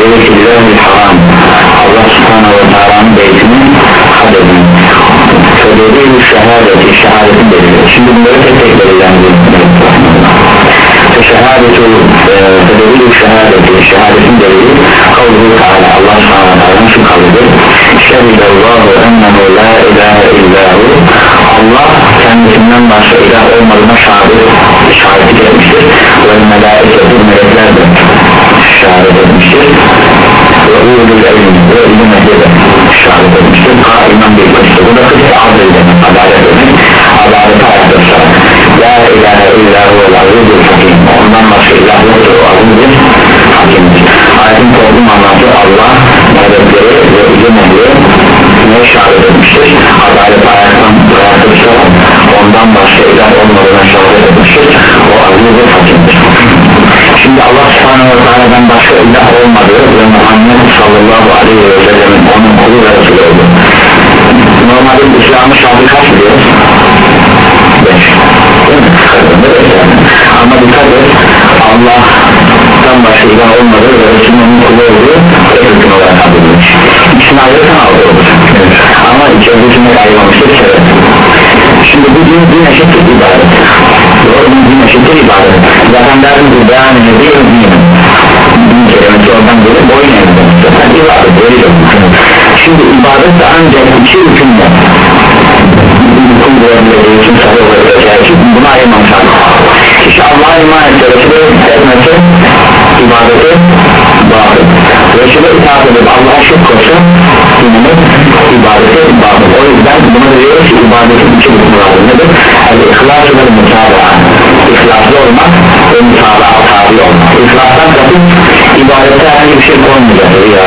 beytillahi haram Allah subhanahu ve teala'nın beytini had edin. Sebebi şehadeti, şehadetin delili Şimdi bunları tek tek belirlendirelim. Şehadetu sebebi şehadeti, şehadetin delili Kavlu Teala Allah subhanahu ve teala'nın şu kavludur Şehidallahu ennehu la ilahe illahu. Allah kendisinden başka ilah olmadığına şahit, şahitlik etmiştir. Ve melaiketu melekler de şehadet etmiştir ilmi ve ilim ehli de şehadet etmiştir kaimen bir kısmı bu da kısmı adil demek adalet demek adaleti ayakta tutarak la ilahe illa huvel azizul hakim ondan başka ilah yoktur. O azizdir hakimdir. Ayetin toplu manası Allah melekleri ve ilim ehli ne şehadet etmiştir adalet ayaktan ayakta tutarak ondan başka ilah olmadığına şehadet etmiştir o azizdir hakimdir Şimdi Allah subhanahu ve teala'dan başka ilah olmadığı ve Muhammed sallallahu aleyhi ve sellemin onun kulu ve Resulü oldu Normalde İslam'ın şartı kaç biliyoruz? Beş. Ama dikkat et Allah'tan başka ilah olmadığı ve Resulünün kulu olduğu tek hüküm olarak adılmış İkisini ayrıca aldı olur Ama içerisinde ayrılmamıştır sebep Şimdi bu din, din eşittir ibadet Mu din eşittir ibadet Zaten derdim ki beyan edeyim dinim Din kelimesi oradan gelip boyun eğdim Zaten ibadet veriyor Şimdi ibadet de ancak iki hükümle Hüküm verebileceği için sahip olabileceği için bunu ayırmamış Kişi Allah'a iman etse Resulü etmesi ibadeti batıl Resulü itaat edip Allah'a şirk koşsa dinini ibadeti batıl O yüzden buna diyoruz ki ibadetin iki hükmü vardır nedir? El-İhlas ve İhlaslı olmak ve mutabaa tabi olmak. İhlastan kasıt ibadete herhangi bir şey koymayacak. Ya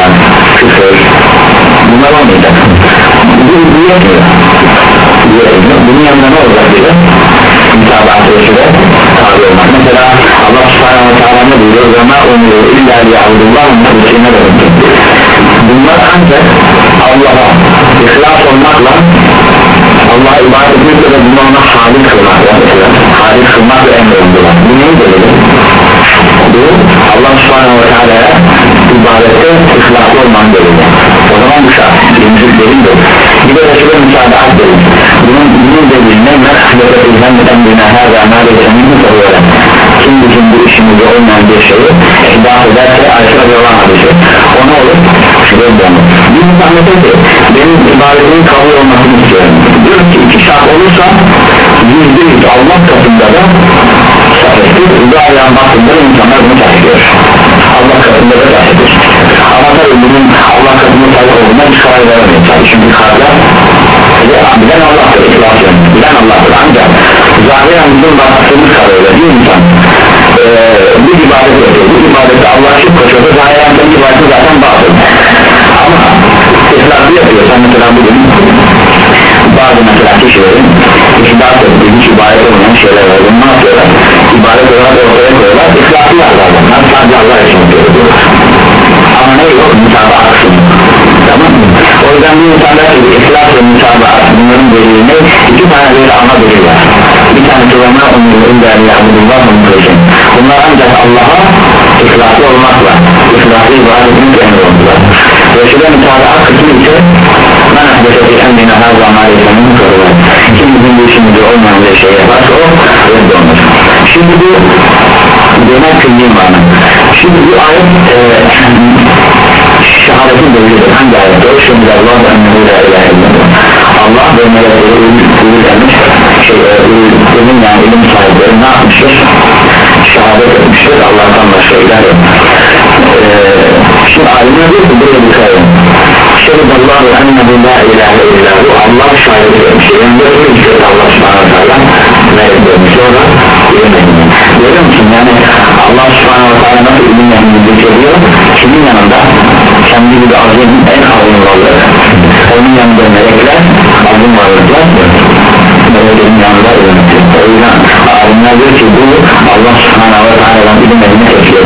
küfür. Bunlar olmayacak. Bu, bu yetmiyor bunun yanında ne olacak diye mutabaat Resulü'ne tabi olmak. Mesela Allah subhanahu wa ta'ala ne diyor ve ma umuru illa liya'udullah muhlisine de bunlar ancak Allah'a ihlas olmakla Allah'a ibadet etmekle de bunu ona halik kılmakla halik kılmakla emrolundular bu neyi delili? bu Allah subhanahu ve teala'ya ibadette ihlaslı olman delili. O zaman bu şart birinci delildir bir de Resul'e müsaade delil bunun, bunun deliline mekhbete ilhemmeden bina her zamanda eminlik oluyor kim bizim bu işimizde olmayan bir şeyi ihdas ederse aykırı bir olan hadisi o ne dönür bir zahmet ki benim ibadetimin kabul olmasını istiyorum. Diyorum ki iki şart olursa yüzde yüz Allah katında da sahiptir bu ayağın baktığında insanlar bunu taşıyor Allah katında da sahiptir ama tabi bunun Allah katında sahip olduğuna bir karar veremeyiz. Çünkü kararlar bilen Allah'tır ihlas bilen Allah'tır. Ancak zahiren bizim baktığımız kadarıyla bir insan bir ibadet yapıyor. Bu ibadette Allah'a şirk koşuyorsa zahiren senin ibadetin zaten batıl ama ihlası yapıyor. Sen mesela bugün bazı mesela kişilerin ihlas ettiği hiç ibadet olmayan şeyler var. Ne yapıyorlar? İbadet olarak ortaya koyuyorlar. İhlaslı yazarlar sadece Allah için yapıyorlar ama ne yok? Müsabaat tamam mı? O yüzden bu insanlar gibi ihlas ve müsabaat bunların delilini iki tane böyle ana var. Bir tanesi ma umurun değerli abdullah umurun bunlar ancak Allah'a ihlaslı olmakla ihlaslı ibadetin emrolundular Resul'e müsabaat kısmı ise men ahdeseti emrine her zaman esenin kırılır kim bizim bu işimizde olmayan bir şey yaparsa o reddolunur şimdi bu genel külli mana şimdi bu ayet e, şehadetin delilidir hangi ayette o şimdi Allah ve ennehu la ilahe illallah Allah ve melekleri uyur demiş şey ilim yani ilim sahipleri ne yapmıştır şehadet etmiştir Allah'tan başka ilah yok. Ee, şimdi alimler diyor ki buraya dikkat edin şehidallahu ennehu la ilahe illahu Allah şahit etmiş. Yani böyle bir şey Allah subhanahu teala meleklerini sonra ilim edin görüyor musun? Yani Allah subhanahu teala nasıl ilim edin ediyor kimin yanında? Kendi gibi azim en azim varlığı. Onun yanında melekler azim varlıklar meleklerin yanında yönetiyor o yüzden alimler diyor ki bu Allah subhanahu ve teala'dan ilim eline geçiyor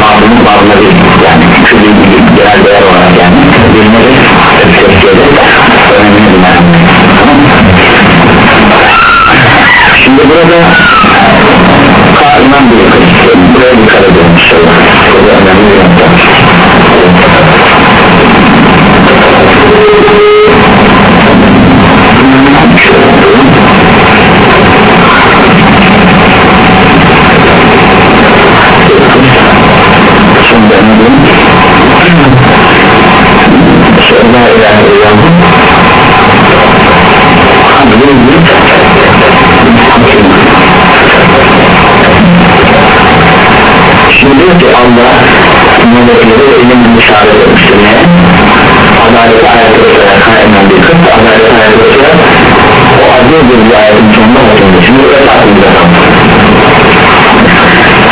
mağdurun bağlı değil yani külli genel değer olarak yani bilmedir tezkiyedir önemli bir şimdi burada Kaiman bir kısım buraya dikkat edin inşallah burada önemli bir nokta Bir Şimdi diyor ki Allah melekleri ilim müşahede etmiştir. Ne? Adaleti ayakta tutarak kaynayan bir kız adaleti ayakta tutarak o aziz bir ayetin sonunda şimdi öyle takip edelim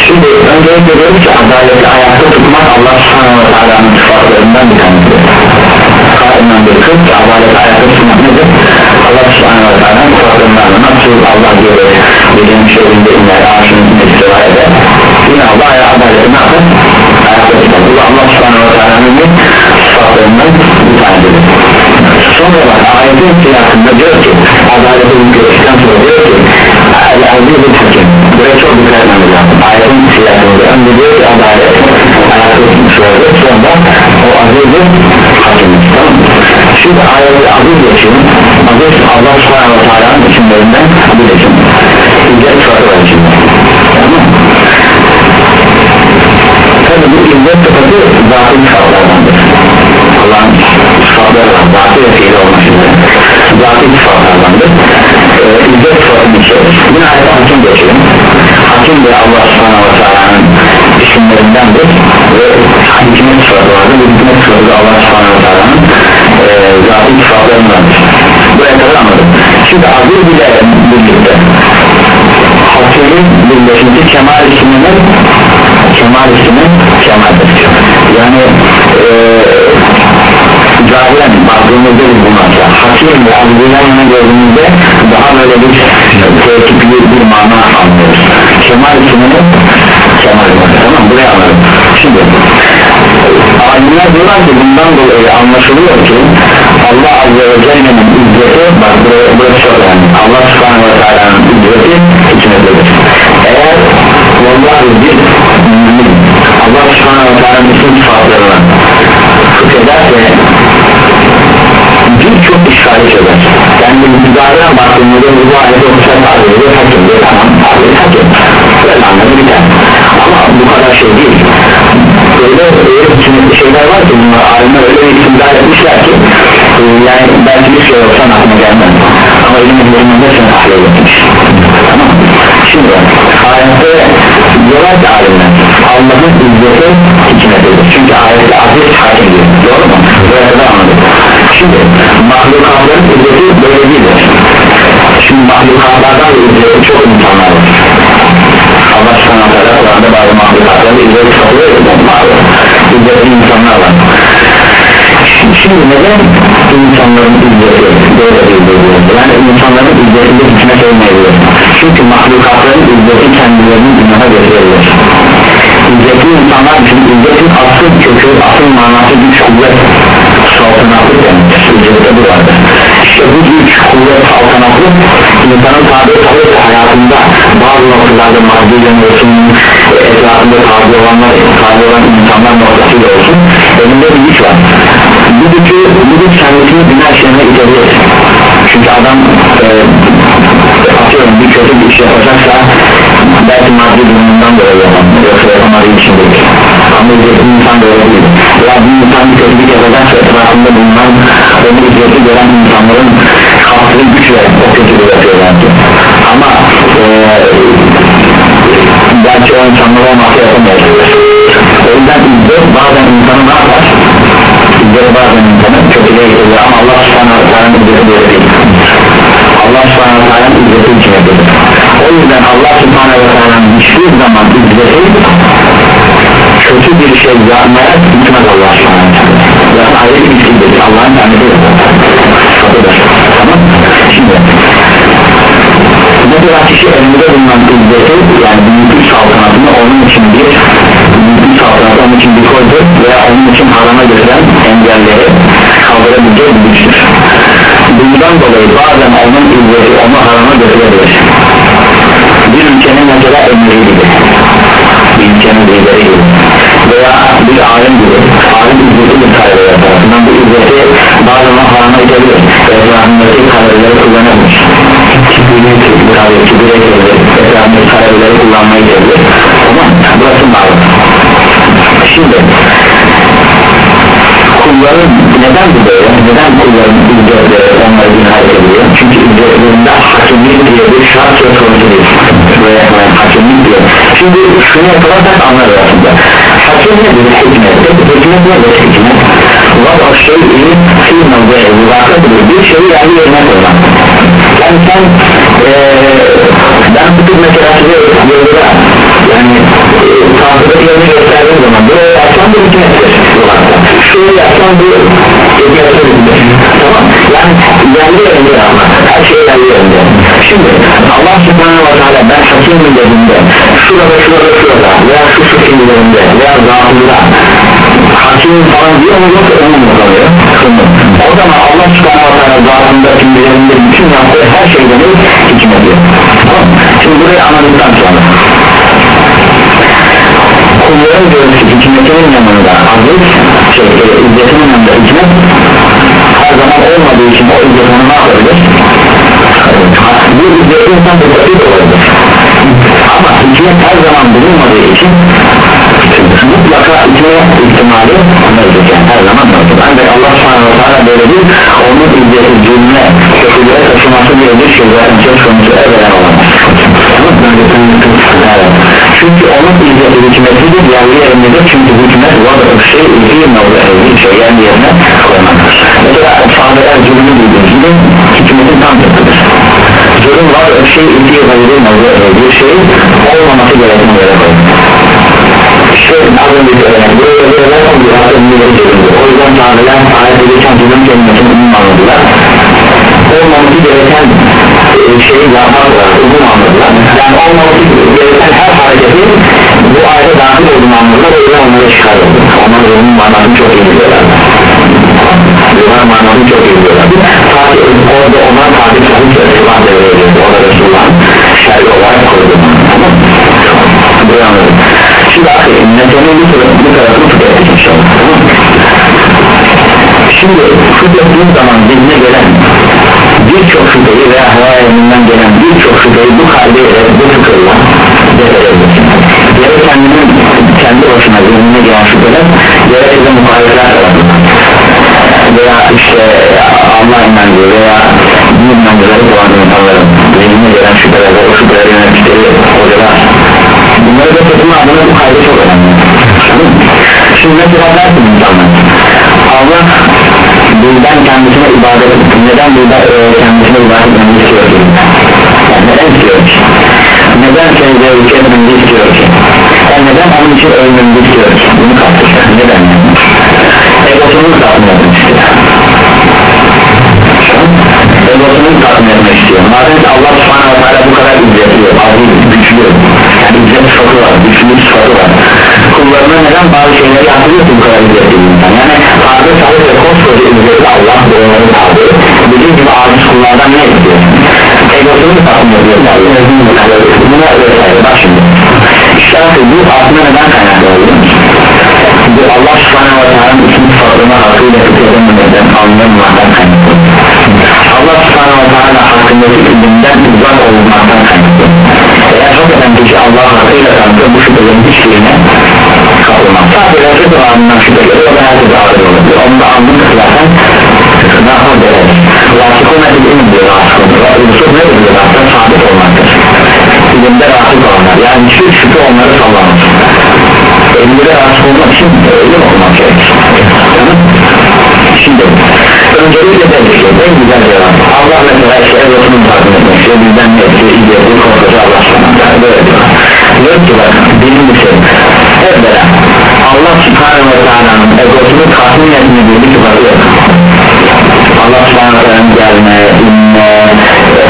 Şimdi öncelikle diyoruz ki adaleti ayakta tutmak Allah subhanahu wa ta'ala'nın sıfatlarından bir tanesidir Kaimen bir kız adaleti ayakta tutmak nedir? Allah subhanahu wa ta'ala'nın sıfatlarından nasıl Allah diyor Bildiğin şeyinde iner arşın istiva eder Yine Allah adaleti ne yapar? Ayakta tutar Bu Allah subhanahu wa ta'ala'nın bir sıfatlarından bir tanesidir Sonra bak ayetin siyasında diyor ki adaleti ülkelikten sonra diyor ki El-Azizul Hakim Buraya çok dikkat etmemiz lazım Ayetin siyasında önce diyor ki adalet ayakta tutmuş sonra o Azizul Hakim tamam Şimdi ayeti aziz geçiyor Aziz Allah subhanahu wa ta'ala'nın isimlerinden bir isim İzzet sıfatı Tamam Tabi bu izzet sıfatı zatı sıfatlardandır Allah'ın sıfatları var zatı ve fiili olmak üzere zatı sıfatlardandır ee, İzzet sıfatını içerir Yine ayet hakim geçiyor Hakim de Allah subhanahu wa ta'ala'nın isimlerindendir ve hikmet sıfatı vardır bu hikmet sıfatı Allah subhanahu wa ta'ala'nın e, zatı sıfatlarındandır buraya kadar anladım. Şimdi aziz bile birlikte hakimin birleşince kemal isminin kemal isminin kemaldir. Yani eee zahiren baktığımızda biz bunu açar hakim ve azizden gördüğümüzde daha böyle bir teekipli bir mana anlıyoruz. Kemal isminin tamam buraya anladım şimdi alimler diyorlar ki bundan dolayı anlaşılıyor ki Allah Azze ve Celle'nin izzeti bak buraya, burası çok önemli Allah subhanahu ve teala'nın izzeti içindedir eğer vallahi bir mümin Allah subhanahu ve teala'nın isim sıfatlarına fıkhederse birçok işgali çözer yani müzahiren baktığımızda bu ayeti okusaydı azizde hakim diyor tamam aziz hakim böyle anlamı biter kadar şey değil. Öyle öyle hükümetli şeyler var ki bunlar alimler öyle bir isimdar etmişler ki e, yani belki bir şey olsan aklına gelmez. Ama ilim ilminin hepsini tahlil etmiş tamam. Şimdi ayette diyorlar ki alimler Allah'ın izzeti hikmetidir. Çünkü ayette aziz hakim diyor doğru mu? böyle de anladık şimdi mahlukatların izzeti böyle değildir. Şimdi mahlukatlardan da izzeti çok insanlar var Allah subhanahu teala Kur'an'da bazı mahlukatların izzeti kalıyor İzzetli insanlar var Şimdi neden insanların izzeti böyle bir Yani insanların izzetinde hikmet olmayabilir Çünkü mahlukatların izzeti kendilerinin günaha götürebilir İzzetli insanlar için izzetin asıl kökü, asıl manası güç kuvvet saltanatlık demektir İzzette bu vardır İşte bu güç kuvvet saltanatlık insanın tabi olup hayatında bazı noktalarda maddi yanıyorsun etrafında tabi olanlar tabi olan insanlar noktasıyla olsun elinde bir güç var. Bu gücü bu güç kendisini günah işlerine itebilir. Çünkü adam e, atıyorum bir kötü bir iş yapacaksa belki maddi durumundan dolayı yapamıyor yoksa yapamadığı için değil ücretli insan değil ya bir insan bir kötülük yapacaksa etrafında bulunan onu ücretli gören insanların kalktığı güçle o kötülüğü yapıyorlar ki ama e, belki o insanlar olmasa yapamayacak o yüzden izzet bazen insanı ne yapar İzzet bazen insanı kötülüğe getiriyor ama Allah subhanahu izzeti böyle değil Allah subhanahu wa ta'ala izzeti içine o yüzden Allah subhanahu wa ta'ala'nın hiçbir zaman izzeti kötü bir şey yapmaya gitmez Allah ya ayrı bir şekilde Allah'ın tanrı tamam şimdi mesela kişi elinde bulunan izzeti yani büyüklük saltanatını onun için bir büyüklük saltanatı onun için bir koydur veya onun için harama götüren engelleri kaldırabilecek bir güçtür. Bundan dolayı bazen onun izzeti onu harama götürebilir. Bir ülkenin mesela emri gibi bir ülkenin lideri veya bir alim gibi alim ücreti bir talebeler tarafından bu ücreti bazen harama gidebilir. Etrafındaki talebeleri kullanırmış kibiri kibiri etrafındaki talebeleri kullanmayı gidebilir. Tamam burası bağlı şimdi kulların neden bu böyle neden kulların ücretleri onları günahit ediyor çünkü ücretlerinde hakimlik diye bir şart söz konusu değil. Yani hakimlik diyor. Şimdi şunu yaparsak anlarız aslında hakim nedir hikmet. Hikmet nedir hikmet. Var o şey iyi filmden ve vakıdır bir şeyi yani yerine koymak. Yani sen ee, ben bu yani e, tahtadaki yerini gösterdiğim zaman böyle yapsam bir hikmettir şöyle yapsam bir hikmettir tamam. Yani yerli yerinde ama her şey yerli yerinde şimdi Allah subhanahu wa ben hakimim dediğimde şurada şurada şurada veya şu şu filmlerinde veya zahırda hakim falan diyor mu yoksa onu mu kalıyor o zaman Allah subhanahu wa ta'ala zahırında filmlerinde bütün yaptığı her şeyden hikmeti tamam şimdi burayı anladıktan sonra kulların görüntü hikmetinin yanında aziz şey, izzetinin yanında hikmet her zaman olmadığı için o izzet onu ne yapabilir? bu izzeti insan basit olabilir. Ama hikmet her zaman bulunmadığı için mutlaka içine ihtimali mevcut. Yani her zaman mevcut. Ancak Allah subhanahu wa ta'ala böyle bir onun izzeti cümle kötülüğe taşıması diye bir şey zaten söz konusu evvelen olamaz evet. Çünkü onun izzeti hikmetidir yerli yerindedir çünkü hikmet var o şey bir şey yerli yerine koymaktır mesela sahabeler zulmü bildiğiniz gibi hikmetin tam tıkıdır zulüm var o şey ilgili nokta bir şey olmaması gereken yere koymaktır işte az önce söylenen verilen o bir hafta ünlüleri o yüzden sahabeler ayette geçen zulüm kelimesini umum anladılar olmaması gereken şeyi yaparlar umum anladılar yani olmaması gereken her hareketi bu ayete dahil olduğunu anladılar o yüzden onları çıkarıldı onlar umum manasını çok iyi biliyorlar Bunlar manasını çok iyi biliyorlar Fatih orada onlar Fatih Sahih Resulullah devreye girdi. Orada Resulullah'ın şerri olarak koydu. Buraya anladım. Şimdi akıyım meseleyi bu tarafını bu tarafını tükettik inşallah. Şimdi tükettiğim zaman zihne gelen birçok şüpheyi veya hayalinden gelen birçok şüpheyi bu kalbeyle bu fıkırla defedebilirsin Gerek kendinin kendi başına zihnine gelen şüpheler gerek de muhalefetler tarafından veya işte Allah inancı veya din inancıları olan insanların zihnine gelen şüpheler ve o şüpheleri yönettikleri hocalar. Bunları da tutma adına bu kaydı çok önemli. Şimdi mesela dersin insanlar Allah bizden kendisine ibadet neden bizden e, kendisine ibadet etmemizi istiyor ki? Yani neden istiyor ki? Neden zevk etmemizi istiyor ki? Yani neden onun için ölmemizi istiyor ki? Bunu kaptıracak neden egosunu tatmin etmek tatmin ediyor buna öyle bak şimdi işte bu aslında neden kaynaklı oluyor bu Allah subhanahu wa ta'ala'nın isim sıfatlarına hakkıyla tutuyordan anlamamaktan kaynaklı Allah subhanahu wa ta'ala hakkındaki ilimden uzak olmaktan kaynaklı eğer hakikaten kişi Allah hakkıyla tanıtıyor bu şüphelerin hiçbirine kapılmaz sadece rızı anından şüpheleri o da herkese ağır olabilir onu da anlık zaten derece rasıkun etil ilim diyor rasıkun rasıkun ne diyor rasıkun sabit olmaktır ilimde rasık olanlar yani hiçbir şüphe onları sallamaz elimde rasık olmak için ilim olmak gerekir şimdi öncelikle dedik ki en güzel cevap Allah mesela işte evlatının takdim etmek istiyor bizden ne istiyor iyi yapıyor korkucu Allah sana böyle diyor diyor ki bak birincisi evvela Allah subhanahu ve teala'nın egosunu tatmin etmediği bir sıfatı yok Allah subhanahu gelme, inme,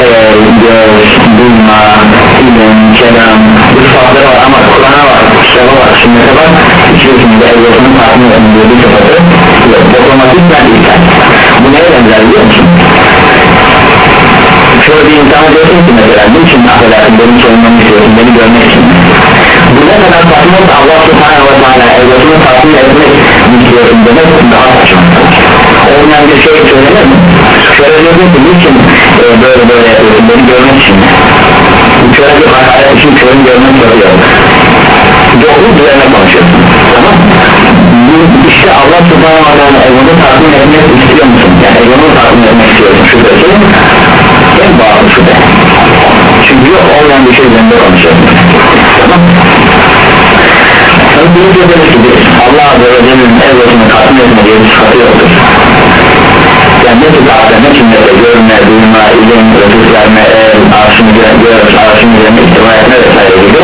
el, göz, duyma, ilim, kelam bu sıfatları var ama Kur'an'a var, kitaba var, sünnete var. İçerisinde evlatının tatmin edildiği bir sıfatı yok, otomatik ben ilkel bu neye benzer biliyor musun? şöyle bir insana diyorsun ki mesela? Niçin affedersin? Beni sorunmamı istiyorsun beni görmek için. Bu ne kadar tatmin olsa Allah subhanahu ve teala evlatının tatmin etmek istiyorsun demek daha saçmalıdır olmayan bir şey söylenir mi? şöyle diyorsun ki niçin e, böyle böyle yapıyorsun? Beni görmek için. Şöyle bir hakaret için körün görmek soruyor yokluk üzerine konuşuyorsun tamam işte Allah subhanahu wa ta'ala evlatını tatmin etmek istiyor musun? yani evlatını tatmin etmek istiyorsun şüphesi en bağlı şüphe. Çünkü yok olmayan bir şey üzerinde konuşuyorsun tamam Tabi bir de gibi Allah Azze ve Celle'nin evlatını tatmin etme diye bir sıfatı yoktur yani ne tür ademe kimlere görme, duyma, ilim, rızık verme, arşını göz, arşını üzerine ihtiva etme vesaire gibi.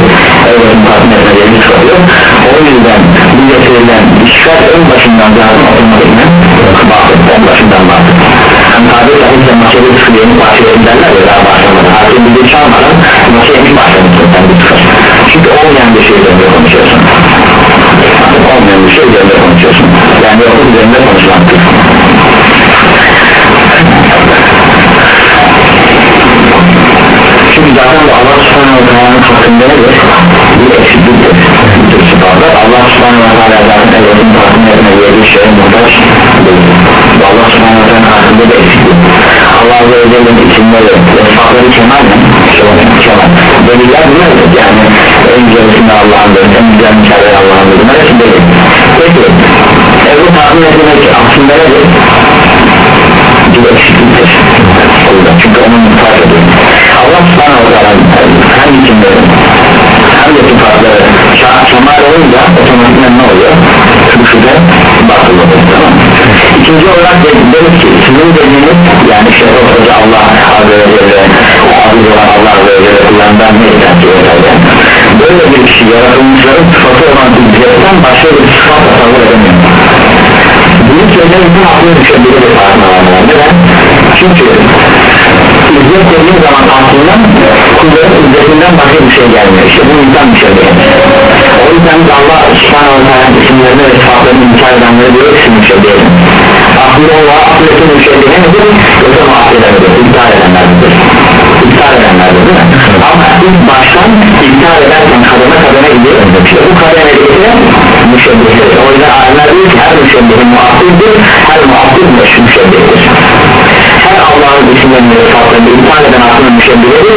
Evlatını tatmin etme diye bir yok. O yüzden bu getirilen işgal en başından zaten otomatikmen batıl, en başından batıl hani tabi sahipse maçeli sıkıyeni parçalayın derler ya daha başlamadan. Hakim bir şey çalmadan maçaya hiç başlamışsın sen bir sıkır çünkü olmayan bir şey üzerinde konuşuyorsun. Olmayan bir şey üzerinde konuşuyorsun. Yani yoksa üzerinde konuşmaktır çünkü zaten bu Allah subhanahu wa ta'ala'nın hakkında nedir? bir eksikliktir bir tür sıfatlar Allah subhanahu wa ta'ala zaten evretin tatmin etmediği bir şeye muhtaç değil. Allah subhanahu wa ta'ala'nın hakkında bir eksiklik Allah ve celle'nin isimleri ve sıfatları kemal mi? kemal. Deliller bunlardır yani en güzelisinde Allah'ındır en güzel mükemmel Allah'ındır bunlar hepsi delil peki evre tatmin etmek aslında nedir? bir eksikliktir çünkü onun muhtaç ediyor. Allah subhanahu wa ta'ala hem isimleri hem de sıfatları kemal olunca otomatikman ne oluyor? batıl olur tamam ikinci olarak deriz ki sizin dediğiniz yani şey hoca Allah azze ve celle aziz olan Allah azze ve celle kullandan ne eder böyle bir kişi yaratılmışların sıfatı olan ücretten başka bir sıfat tasavvur edemiyor bunu söylemek bu aklına düşebilir bir var neden? çünkü ücret dediğin zaman aklından kulların ücretinden başka bir şey gelmiyor. İşte bu insan bir şey değil. O yüzden biz Allah subhanahu ta'ala isimlerini ve sıfatlarını inkar edenleri diyor isim bir şey değil. Olan akıl ettiğin bir şey değil. Yoksa mahvedenlerdir, iptal edenlerdir iptal edenlerdir değil ama ilk baştan iptal ederken kademe kademe gidiyor işte bu kademedeki müşebbihleri o yüzden alimler diyor ki her müşebbihin muaffildir her muaffil müşebbihtir. Her Allah'ın isimlerini ve sıfatlarını iptal eden aklının müşebbileri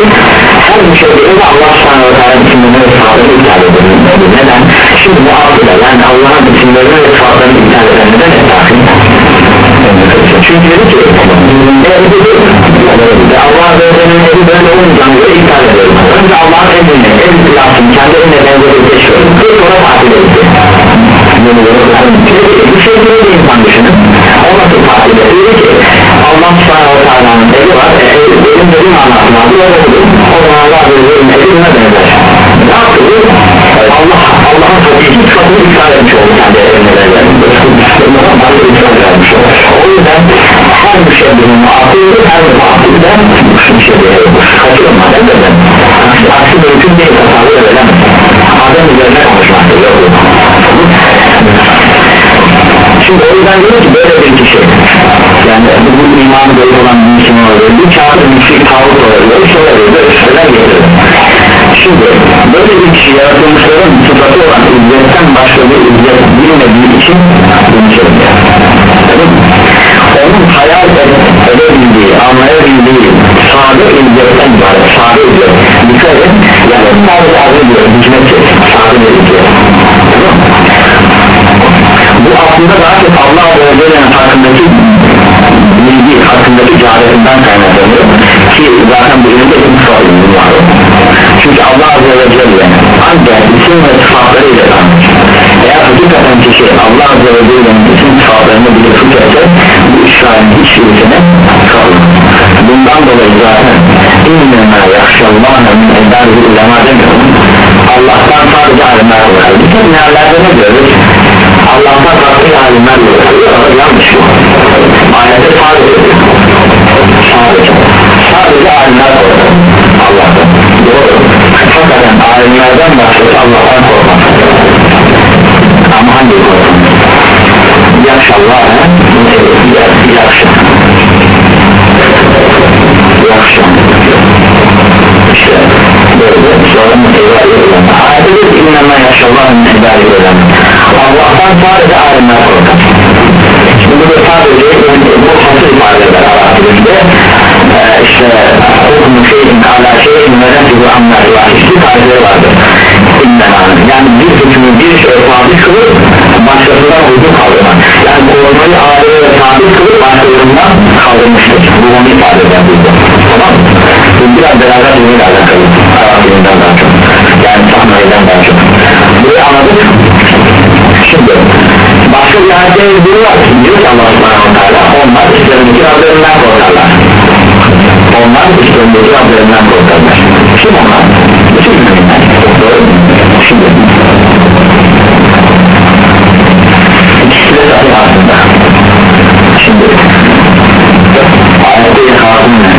her müşebbihe de Allah subhanahu wa ta'ala isimlerini ve sıfatlarını iptal edilir neden? şimdi muaffile yani Allah'ın isimlerini ve sıfatlarını iptal eden neden? Etrafı? Çünkü dedi ki ve Allah ve Celle'nin böyle olmayacağını iptal ediyoruz önce Allah'ın emrine emri yaptım kendi emrine benzeri geçiyorum bir sonra tatil bir şey gibi bir insan düşünün. O nasıl tatil dedi ki Allah subhanahu wa ta'ala'nın evi var. E, benim dediğim anlatma o zaman Allah ve Celle'nin evi ne benzer ne yaptı bu Allah Allah'ın hakiki sıfatını iptal etmiş oldu kendi emrine benzer o yüzden her müşebbihin muafiyeti her muafiyeten müşebbihe kaçırılmadan neden aksi mümkün değil tasavvur edilemez Adem üzerine konuşmaktır şimdi o yüzden diyor ki böyle bir kişi yani bu imanı böyle olan bir insan olabilir bir kafir müşrik tavuk olabilir şey olabilir böyle şeyler getirir şimdi böyle bir kişi yaratılmışların sıfatı olan izzetten bir izzet bilmediği için söylüyor onun hayal edebildiği, anlayabildiği sade izzetten var, sade izzet dikkat et, yani sade sade diyor, hikmetçi, sade izzet bu aslında daha çok Allah Celle'nin hakkındaki bilgi hakkındaki cehaletinden kaynaklanıyor. Ki zaten bu ilimde ilim sıfatı var çünkü Allah Azze ve Celle ancak isim ve sıfatlarıyla tanır eğer hakikaten kişi Allah Azze ve Celle'nin isim sıfatlarını bilip tutarsa bu işgalin hiçbirisine kalmaz. Bundan dolayı zaten İnnemâ yakşallâhe min edâri ulema demiyorum. Allah'tan sadece alimler var. Bütün meallerde ne diyoruz? Allah'tan farklı alimler var yanlış mı? ayette sadece sadece sadece alimler var. Allah'tan doğru hakikaten alimlerden başkası Allah'tan korkmaz ama hangi korkmaz Yaşallah Yaşallah Yaşallah Doğru mu? Ayette diyor ki İnnemâ yaşallâhın ibâdi ölen Allah'tan sadece alimler korkar Şimdi bu sadece bu hasıl ifade eder Arapçada ee, işte hukmu şeyin ala şeyin amlar var? İşte kaideleri vardır. Yani bir hükmü bir şey sabit kılıp başkasından uygun kaldırmak. Yani korumayı ve sabit kılıp başkalarından kaldırmıştır. Bu onu ifade eder burada tamam bu biraz beraber dinle alakalı. Arap daha çok. Yani sahnelerden daha çok. Burayı anladık. Şimdi başka bir ayette bir var. Diyor ki Allah subhanahu teala onlar işlerindeki Rablerinden korkarlar onlar işlerindeki Rablerinden korkarlar kim onlar? bütün müminler doğru şimdi ikisi de sahih aslında şimdi ayette ikazın ne?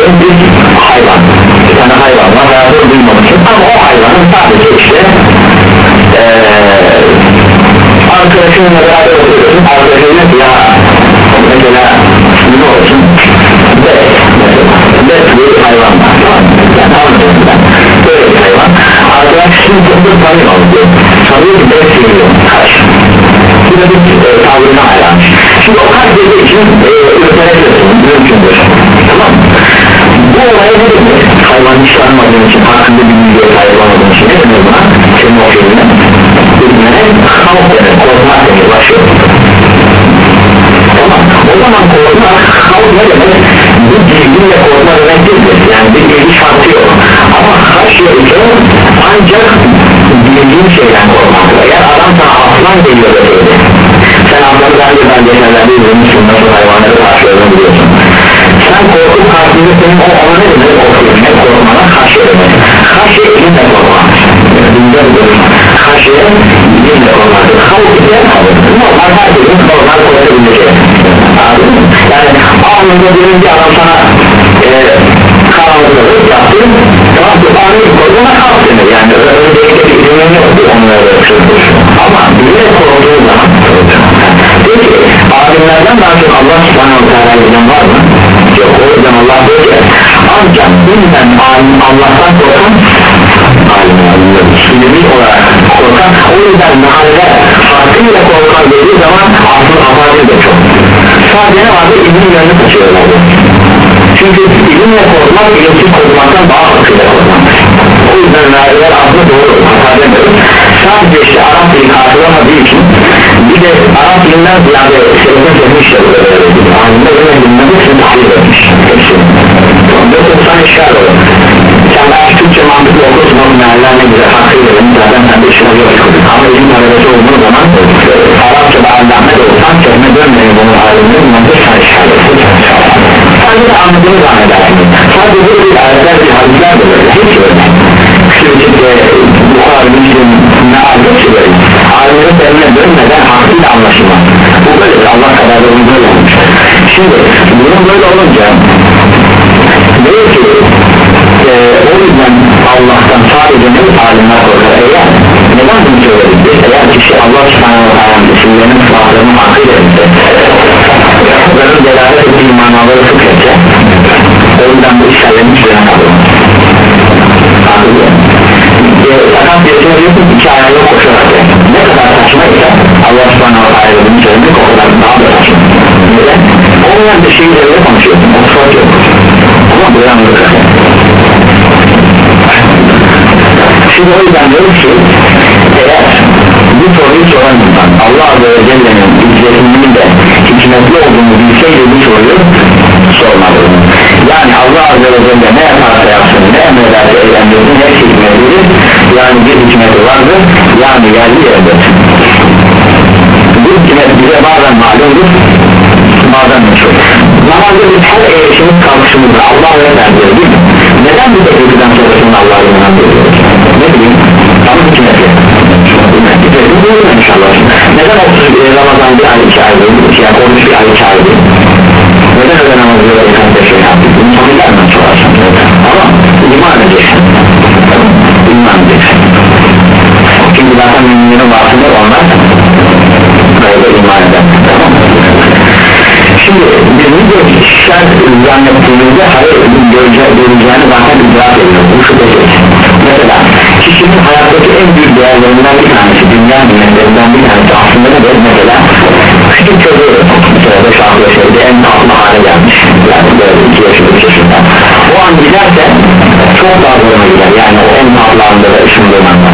Duymadığım bir hayvan. Bir tane hayvan var. Hayatında duymamışım. Ama o hayvanın sadece işte ee, arkadaşınla beraber oturuyorsun. Arkadaşın ya mesela ne olsun? Bet bet bir hayvan var. Yani anlıyorum ben. Böyle bir hayvan. Arkadaş şimdi çok da tanıyor diyor. Sanıyor ki bet seviyor kaç bu da bir e, tavrına hayranmış şimdi o kalp dediği için e, ürpenebilirsin mümkündür bu olaya ne demek hayvan hiç tanımadığın için hakkında bir bilgiye sahip olmadığın için ne demek buna senin o şeyine bilmene halk demek korkmak demek başlıyor tamam o zaman korkmak halk ne demek bir bilgiyle korkma demek değildir yani bir bilgi şartı yok ama haşya ancak bildiğin şeyden korkmak eğer adam sana aslan geliyor deseydi sen aslanı daha önce ben geçenlerde izlemişsin nasıl hayvanları karşıladığını biliyorsun sen korkup karşında senin o ona ne demek korkuyorsun ne korkmana? Haşya demek haşya ilimle korkmak bilgiler budur haşya ilimle korkmak halk ise normal herkesin normal korkabileceği yani anında birinci adam sana e, karanlıkları yaptı tamam bu ani korkuna kalk denir yani öncelikle bir ilimin yoktu onlara ama bile korktuğu zaman. Peki alimlerden daha çok Allah subhanahu teala bilen var mı? Yok o yüzden Allah diyor ki ancak bilmem alim Allah'tan korkan alimler ilmi olarak korkan o yüzden mahalle hakkıyla korkan dediği zaman aslında afazi de çok. Sadece ne vardı? İlmin yönünü kaçıyorlar. Çünkü ilimle korkmak ilimsiz korkmaktan daha hakkıyla korkmak. O yüzden railer aslında doğru hata demiyorum. Sadece işte Arap dili karşılamadığı için bir de Arap dilinden ziyade burada böyle anında böyle dinlemek için tahsil etmiş yoksa sana işgal olur sen belki Türkçe mantıklı okursun onun mealler ne güzel hakkıyla benim zaten sen de işine yok ama ilim talebesi olduğu zaman Arapçada allame de olsan kendine dönmeyin bunu halinde bunları sen işgal etsin sadece anladığını zannedersin. Sadece bu bir ayetler bir hadisler de böyle. Hiç öyle. Türkçe'de Bukhara Müslim ne hepsi böyle alimlerin terimine dönmeden hakkıyla anlaşılmaz. Bu böyle Allah bunu böyle olmuş şimdi bunun böyle olunca diyor ki e, o yüzden Allah'tan sadece ne alimler korkar? Eğer neden bunu söyledik eğer kişi Allah subhanahu ta'ala isimlerinin sıfatlarını hakkıyla etse bunların delalet ettiği manaları fıkhetse o yüzden bu işlerlerin hiçbirine kalır fakat birisine diyorsun iki ayağıyla koşarak ne kadar saçma ise Allah subhanahu wa ta'ala bunu söyledik o kadar daha da saçma. Neden? olmayan bir şeyi üzerinde konuşuyorsun ama bu yanlık şimdi o yüzden diyorum ki eğer bu soruyu soran insan Allah Azze ve Celle'nin izzetinin de hikmetli olduğunu bilseydi bu soruyu sormalı yani Allah Azze ve Celle ne yaparsa yapsın ne emrederse eylemlerin hepsi yani bir hikmeti vardır yani yerli yerdir bu hikmet bize bazen malumdur bazen meşhur namazda biz her erişimiz kalkışımızda Allah'a yönlendiriyoruz neden bu teklifinden sonrasında Allah'a yönlendiriyoruz ne bileyim tam hikmeti Bilmiyorum inşallah. Neden 30 e, Ramazan bir ay iki ay değil, yani 13 bir ay iki ay değil. Neden öyle namazı böyle bir şey yaptık? Bunu tabi gelmem sorarsın. Ama iman edeceksin. İman edeceksin Çünkü zaten müminlerin vaatında onlar Böyle iman eder. Şimdi ne diyor kişisel zannettiğimizde hayır göreceğini, göreceğini zaten idrak ediyor bu şüphesiz mesela kişinin hayattaki en büyük değerlerinden bir tanesi dünya nimetlerinden bir tanesi aslında nedir? Mesela küçük çocuğu mesela 5-6 yaşında en tatlı hale gelmiş. Yani böyle 2 yaşında 3 yaşında o an giderse çok daha zoruna gider. Yani o en anda da ışındığın anda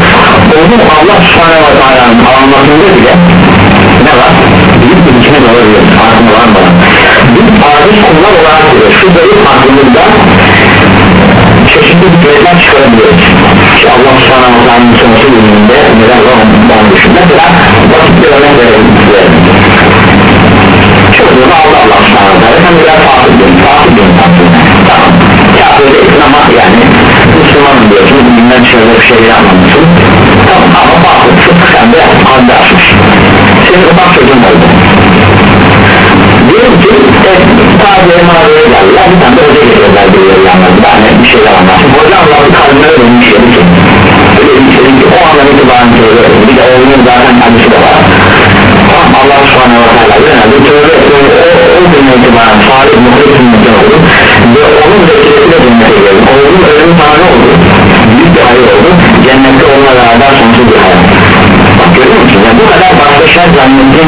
onun Allah subhanahu wa ta'ala'nın anlatımında bile ne var? büyük bir içine doğru farkında var mı? biz aciz kullar olarak diyor şu zayıf aklımızda çeşitli hikmetler çıkarabiliyoruz. Ki Allah subhanahu wa ta'ala'nın sonsuz ilminde neden var onu düşün mesela basit bir örnek verelim size çocuğunu Allah wa ta'ala sen biraz fasıl bir fasıl bir fasıl tamam. Kafir değilsin ama yani Müslümanım diyorsun bilmem şöyle bir şeyleri anlamışsın tamam ama fıtık sen de haddi aşmış senin ufak çocuğun oldu diyelim ki e, tabiye mağaraya geldiler bir tane de getirdiler bir yeri yanlarında hani bir şeyler anlatsın. Hoca anlattı kalbine dönmüş ki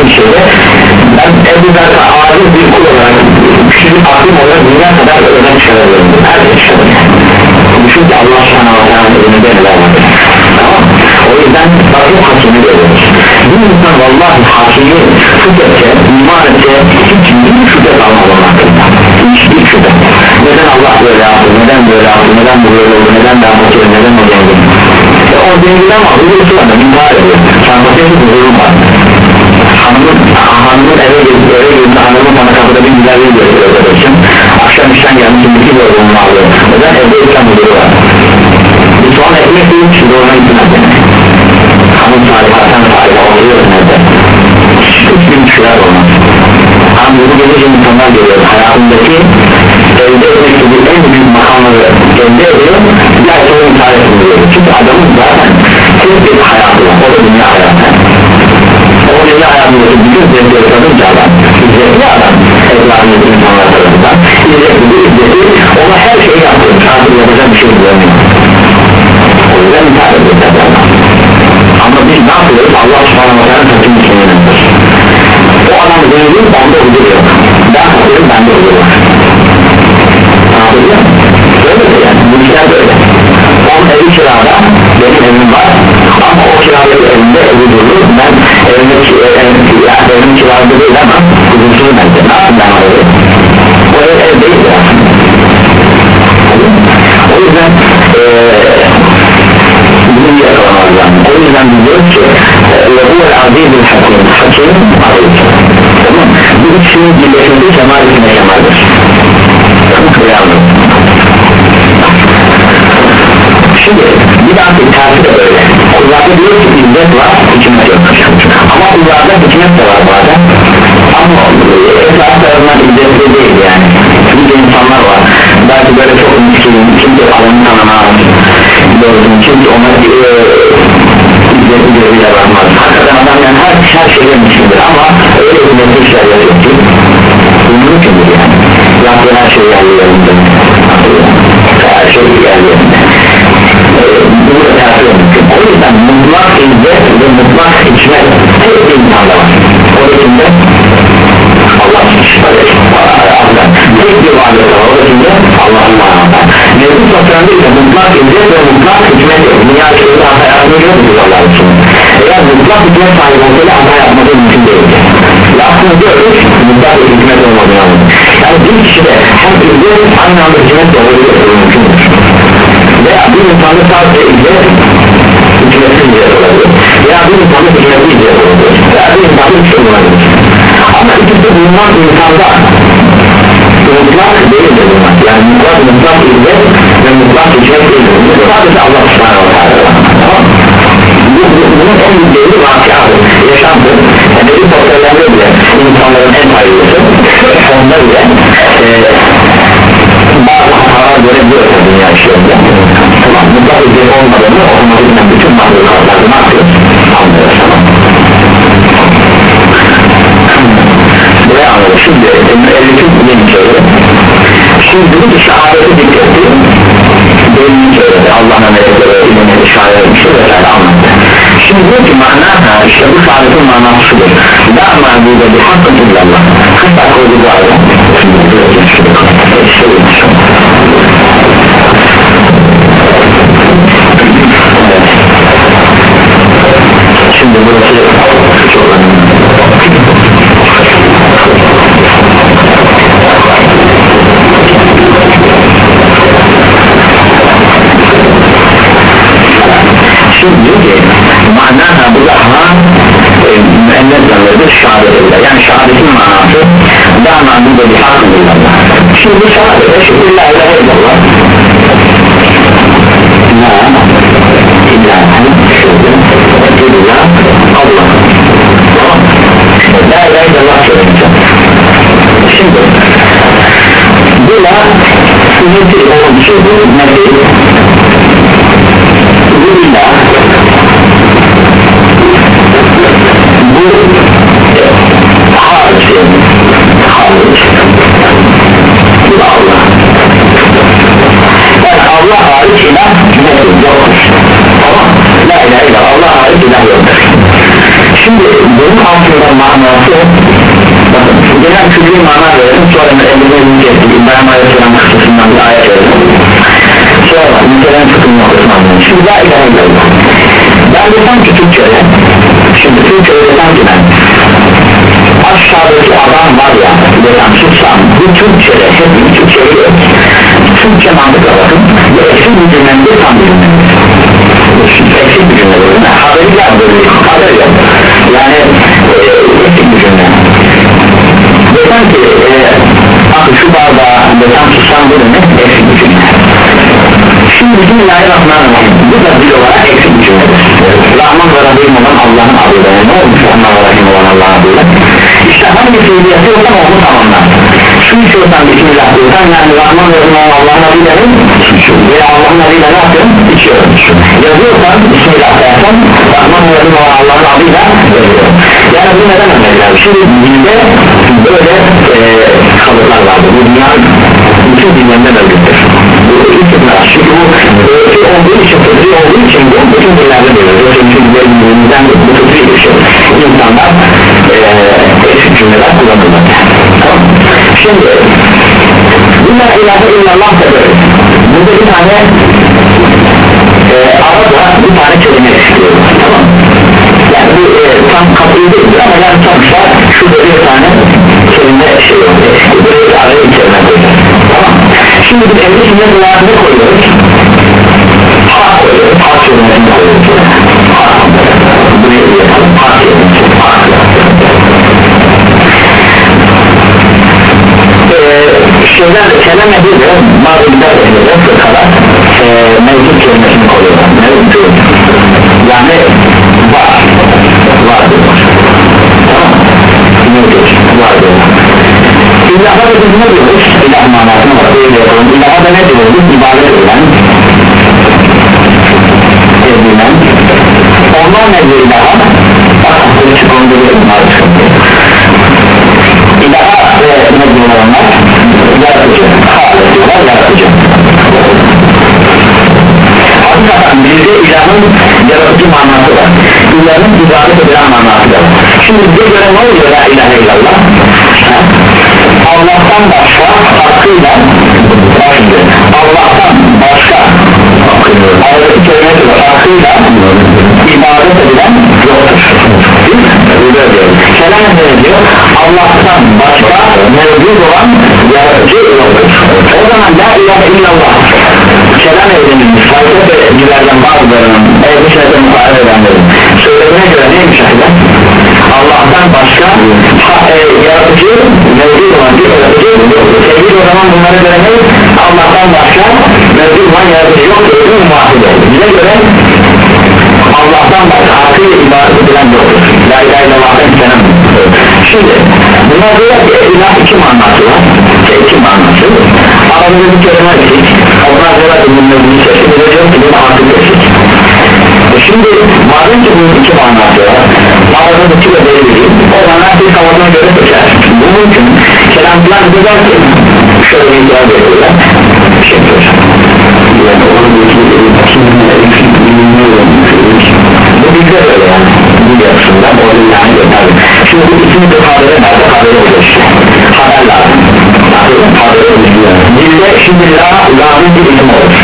bir şeyde ben Ebu Zerka aciz bir kul olarak küçücük aklım olarak dünya kadar öden çıkarabilirim her şey çıkarabilirim düşün ki Allah wa ta'ala önünde var? Tamam. O yüzden bakım hakimi görüyoruz. Bir insan vallahi hakimi şüphetse iman etse hiçbir şüphe kalmamalı hakkında hiçbir şüphe. Neden Allah böyle yaptı? Neden böyle yaptı? Neden böyle oldu? Neden ben fakir neden o e, o zengin ama bu bir sonra intihar ediyor. Sanatı bir durum var hanımın, eve gelip eve gelip hanımın bana kapıda bir güzel bir gösteriyor kardeşim. Akşam işten gelmişim. Bir kilo olduğunu alıyor neden? Evde İslam huzuru var. Bir soğan ekmek değil şimdi ona gitmez hanım salihatan salih oluyor nerede hiçbir şeyler olmaz ama bunu gelince insanlar görüyor hayatındaki elde etmek gibi en büyük makamları elde ediyor ay sonra intihar etmiyor çünkü adamın zaten tek bir hayatı var. O da dünya hayatı dünya hayatındaki bütün zevkleri tadınca adam. Zevkli adam. Etrafındaki insanlar tarafından zevkli bir izzeti ona her şeyi yaptırmış artık yapacak bir şey bulamıyor o yüzden intihar ediyor ama biz ne yapıyoruz? Allah subhanahu ta'ala takım içine o adam zengin onda huzur yok. Ben fakirim bende huzur var. Anladın mı? öyle mi yani bu işler böyle onun evi kirada benim evim var. Ama o kiradaki evimde huzurlu ben evimde yani evim kirada değil ama huzursuz bence ne yapayım ben orayı o ev değil ya o yüzden eee bunu yakalamaz yani o yüzden diyoruz ki ve bu el azizül hakim. Hakim aziz tamam bu ikisinin birleşmesi kemal içine kemaldir. Tamam şimdi bir bir tersi de böyle. Kullarda diyor ki izzet var hükümet yok. Ama kullarda hükümet de var bazen. Ama etraf tarafından izzetli değil yani. Çünkü insanlar var. Belki böyle çok miskin kimse alanı tanımaz. Gördüm kimse ona e, izzetli gözüyle hakikaten adam yani her, her şeyle miskindir ama öyle hükümetli işler yapıyor ki. Mümkündür yani. Yaptığı her şey yerli yerinde. Her şey yerli bunu tersi mümkün o yüzden mutlak izzet ve mutlak hikmet tek bir insanda var o kimde? Allah tek bir varlık var o kimde? Allah'ın manada Mevcut sosyalde ise mutlak izzet ve mutlak hikmet yok dünya şeyinde hata yapmayı görmüyoruz Allah için eğer mutlak hikmet sahibi olsaydı hata yapması mümkün değildi aslında diyoruz mutlak bir hikmet olmadığını anladım yani bir kişide hem izzet aynı anda hikmet de olabilir mümkündür veya bir insanı sadece ücret ücretsiz ücret olabilir veya bir insanı ücretli ücret olabilir veya bir insanı üç olabilir ama ikisi bulunan insanda mutlak değildir bunlar yani mutlak mutlak ücret ve mutlak ücret değildir sadece Allah subhanahu wa ta'ala tamam bunun en büyük delili vakiadır yaşamdır. Yani bir sosyallerinde bile insanların en hayırlısı onlar bile e, görebiliyoruz dünya işlerinde. Tamam mutlak üzeri olmadığını otomatikten bütün mahlukatlarda ne yapıyoruz anlıyoruz buraya anlıyoruz şimdi 52 bin kere şimdi bu şahadeti dikkatim belli şey söyledi. Allah'ın melekleri ilmini işaret etmiştir vesaire şey anlattı şimdi diyor ki manada işte bu şahadetin manası şudur. La ma'budu bi hakkın illallah hatta koydu bu ayet? Şimdi diyor ki işte Şimdi diyor ki manaha bu daha e, müennet şehadetle yani şehadetin manası daha manada bir hak illallah şimdi bu şehadete şu illa ilahe illallah. La ilahe illallah söyleyeceğim şimdi bu la olan bir şey. Nefi bu illa bu hariç hariç bu Allah. Yani Allah hariç ilah yoktur tamam la ilahe illallah Allah hariç ilah yoktur. Şimdi bunun altında manası külli mana verelim sonra elimizin kestik İbrahim Aleyhisselam kısmından bir ayet verelim sonra mütelen fıkhın noktasını anlayın şimdi ilahe illallah ben desem ki Türkçe'de şimdi Türkçe'de desem ki ben aşağıdaki adam var ya desem tutsam bu Türkçe'de hep Türkçe'de yok Türkçe mantıkla bakın. Bu eksik bir cümlemde tam bir cümlemde eksik bir cümle haberi böyle haber yok. Yani e, eksik bir cümle desem ki e, bakın şu bardağı desem tutsam bu demek eksik bir cümle. Şimdi Bismillahirrahmanirrahim Bu da bir olarak eksik bir cümledir Rahman ve Rahim olan Allah'ın adıyla Ne olmuş Rahman ve Rahim olan Allah'ın adıyla? İşte hangi fiili yapıyorsan onu tamamlar Su içiyorsan Bismillah diyorsan Yani Rahman ve Rahim olan Allah'ın adıyla ne? Allah'ın adıyla ne yapıyorum? İçiyorum. Yazıyorsan Bismillah dersen Rahman ve Rahim olan Allah'ın adıyla yazıyorum. Yani bu neden önemli? Şimdi dinde böyle e, kalıplar vardır. Bu dünya bütün dinlerinde mevcuttur çünkü bu öğreti olduğu için fıtri olduğu için bu bütün dinlerde böyle bütün dinlerimizden bu fıtri bir şey insanlar eksik cümleler kullanırlar tamam. şimdi bu la ilahe illallah da böyle burada bir tane e, arada bir tane kelime istiyor tamam yani bu e, tam kapıyı değildir ama yani sonuçta şurada bir tane kelime şey yok böyle bir araya bir kelime koyacağız tamam şimdi biz evde sünnet olarak ne koyuyoruz hak koyuyoruz hak kelimesini koyuyoruz ee, şeyler kelam edilir bazı gider edilir fırkalar e, mevcut kelimesini koyuyorlar mevcut yani var. Var diyorlar mevcut. Var diyorlar İlaha da biz ne diyoruz? İlah manasına bak öyle yapalım İlaha da ne diyoruz? İbadet edilen Edilen Onlar ne diyor ilaha? Bak aklını çıkandırıyorum artık İlaha ve ne diyor onlar? Yaratıcı Hâle diyorlar yaratıcı Hakikaten bizde ilahın yaratıcı manası var İlahın ibadet edilen manası var Şimdi bize göre ne oluyor la ilahe illallah? Allah'tan başka hakkıyla Allah'tan başka Allah'ın kelimesi var hakkıyla ibadet edilen yoktur. Kelam ne diyor? Allah'tan başka mevcut olan yaratıcı yoktur. O zaman la ilahe illallah. Kelam edilmiş fayda bilgilerden bazılarının şeyden muhalefet edenlerin söylediğine göre neymiş ahide? Allah'tan başka e, yaratıcı mevcut olan bir yaratıcı yoktur. Sevgili o zaman bunlara göre ne? Allah'tan başka mevcut olan yaratıcı yoktur. Muhafız oldu bize göre Allah'tan başka hakkıyla ibadet edilen yoktur. La ilahe illallah'tan istenen Şimdi buna göre bir ilah iki manası var. İki manası. Aramızda bir kelime eksik Onlar göre bunun sesi Bileceğim ki bunu artık eksik Şimdi madem ki bunun iki manası var Aradaki de belli O mana bir kavramına göre seçer Bu mümkün Kelamcılar bize der ki Şöyle bir iddia veriyorlar Şimdi Yani oradaki kimine eksik bilmiyorum Bu bizde böyle yani Bir yapısından orada yani yeterli Şimdi bu ikini de habere nerede habere oluyor işte Haber lazım Habere oluyor Bizde şimdi la lazım bir isim olur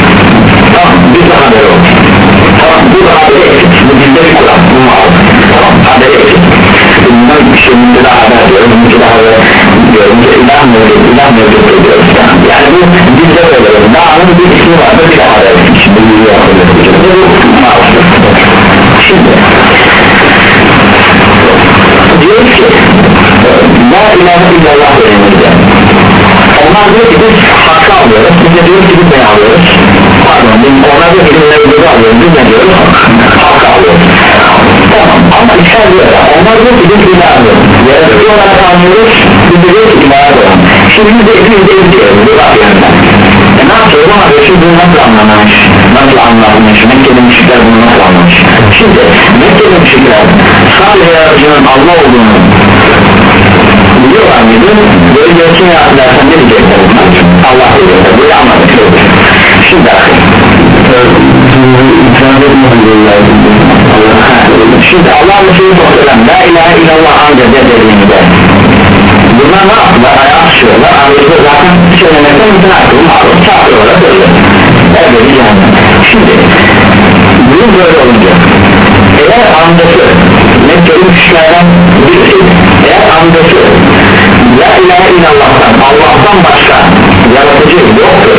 Tamam bizde habere olur bu da haberi eksik bu dilde bir kural bunu al tamam haberi eksik bundan şimdi de haber diyorum bununki de haber diyorum ki ilah mevcut ilah mevcut diyoruz yani bu dilde böyle la'nın bir ismi vardır bir de haber eksik şimdi bu şimdi şimdi biz de ikimiz de izliyoruz bu bak yanından e ne yapacağız? Ama Resul bunu nasıl anlamış nasıl anlamış Mekke'li müşrikler bunu nasıl anlamış? Şimdi Mekke'li müşrikler sadece yaratıcının Allah olduğunu biliyorlar mıydı? Böyle görsün ya dersen ne diyecekler Allah diyorlar böyle anladık. Şimdi şimdi Allah Resulü Sohbet'den la ilahe illallah ancak dediğinde bunlar ne yaptılar ayağa açıyorlar anlayışta zaten söylemekten ettiğini maruf çağırıyorlar böyle. Evet cehennem şimdi bu böyle olunca eğer andası Mekke'li müşrilerden birisi eğer andası La ilahe illallah'tan Allah'tan başka yaratıcı yoktur.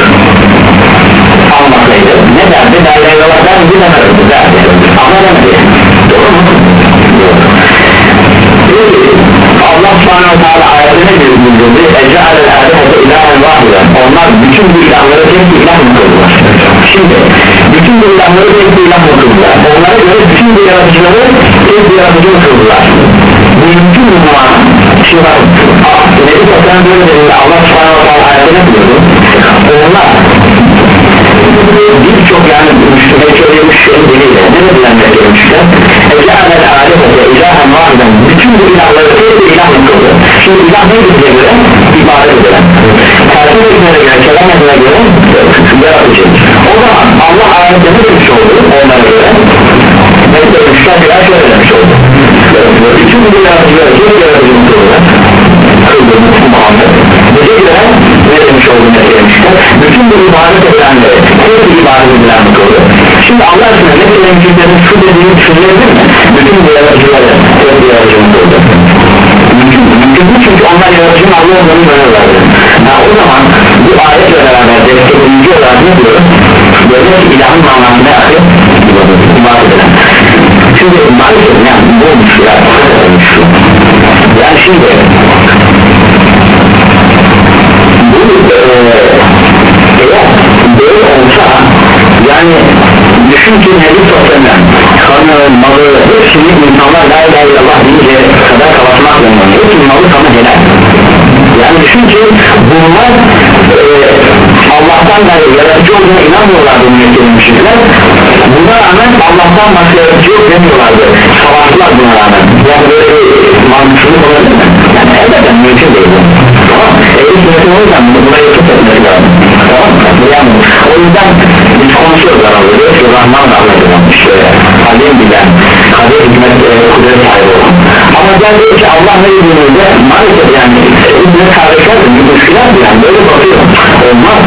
Almasaydı ne derdi? La ilahe illallah der mi? Demezdi derdi ama demedi. Doğru mu? Peki Allah subhanahu teala ayetine bildirdi Ece'al el-alihete ilahen vahiden. Onlar bütün bu ilahları tek bir ilah mı Şimdi bütün bu ilahları tek bir ilah mı kıldılar? Onlara göre bütün bu yaratıcıları tek bir yaratıcı mı kıldılar? Mümkün mü bu mana Şimdi bak Nebi Allah subhanahu teala ayetine bildirdi Onlar birçok yani Mekke'ye müşriklerin diliyle ne dediler Mekke'ye Ece'al el-alihete ilahen vahiden bütün bu ilahları tek bir ilah mı kıldı şimdi ilah ne bize göre ibadet edilen tertip etmene göre kelam etmene göre yaratıcı o zaman Allah ayette ne demiş oldu onlara göre ne demişler biraz şöyle demiş oldu bütün bu yaratıcıları tek yaratıcı mı kıldı kıldığımız Muhammed bize göre ne demiş oldu ne demişler bütün bu ibadet edilenleri tek bir ibadet edilen şimdi Allah aşkına ne demişlerin şu Allah olduğunu görüyorlardı ya o zaman bu ayetle beraber destekleyici olarak ne diyor böyle ki ilahın ne yapıyor ibadet eden. Şimdi maalesef yani bu olmuş ya. Yani şimdi bu e, eğer böyle olsa yani düşün ki Nebi Sosyal'den kanı, malı, hepsini insanlar la ilahe illallah deyince kadar kapatmak zorunda hepsinin malı kanı helal yani düşün bunlar e, Allah'tan gayrı yaratıcı olduğuna inanmıyorlardı ümmetlerin müşrikler. Buna rağmen Allah'tan başka yaratıcı yok demiyorlardı. Savaştılar buna rağmen. Yani böyle bir mantıksızlık olabilir mi? yani elbette mümkün değil. Bu tamam eğer sünnetin o yüzden buna yakıp etmesi lazım. O yüzden biz konuşuyoruz aramızda diyoruz ki Rahman rahmetin işte kadim bilen kadir hikmet e, kudret sahibi olan ama gel diyor ki Allah ne dediğinizde maalesef yani İbn-i kardeşler de müşkilat yani böyle bakıyor. Olmaz.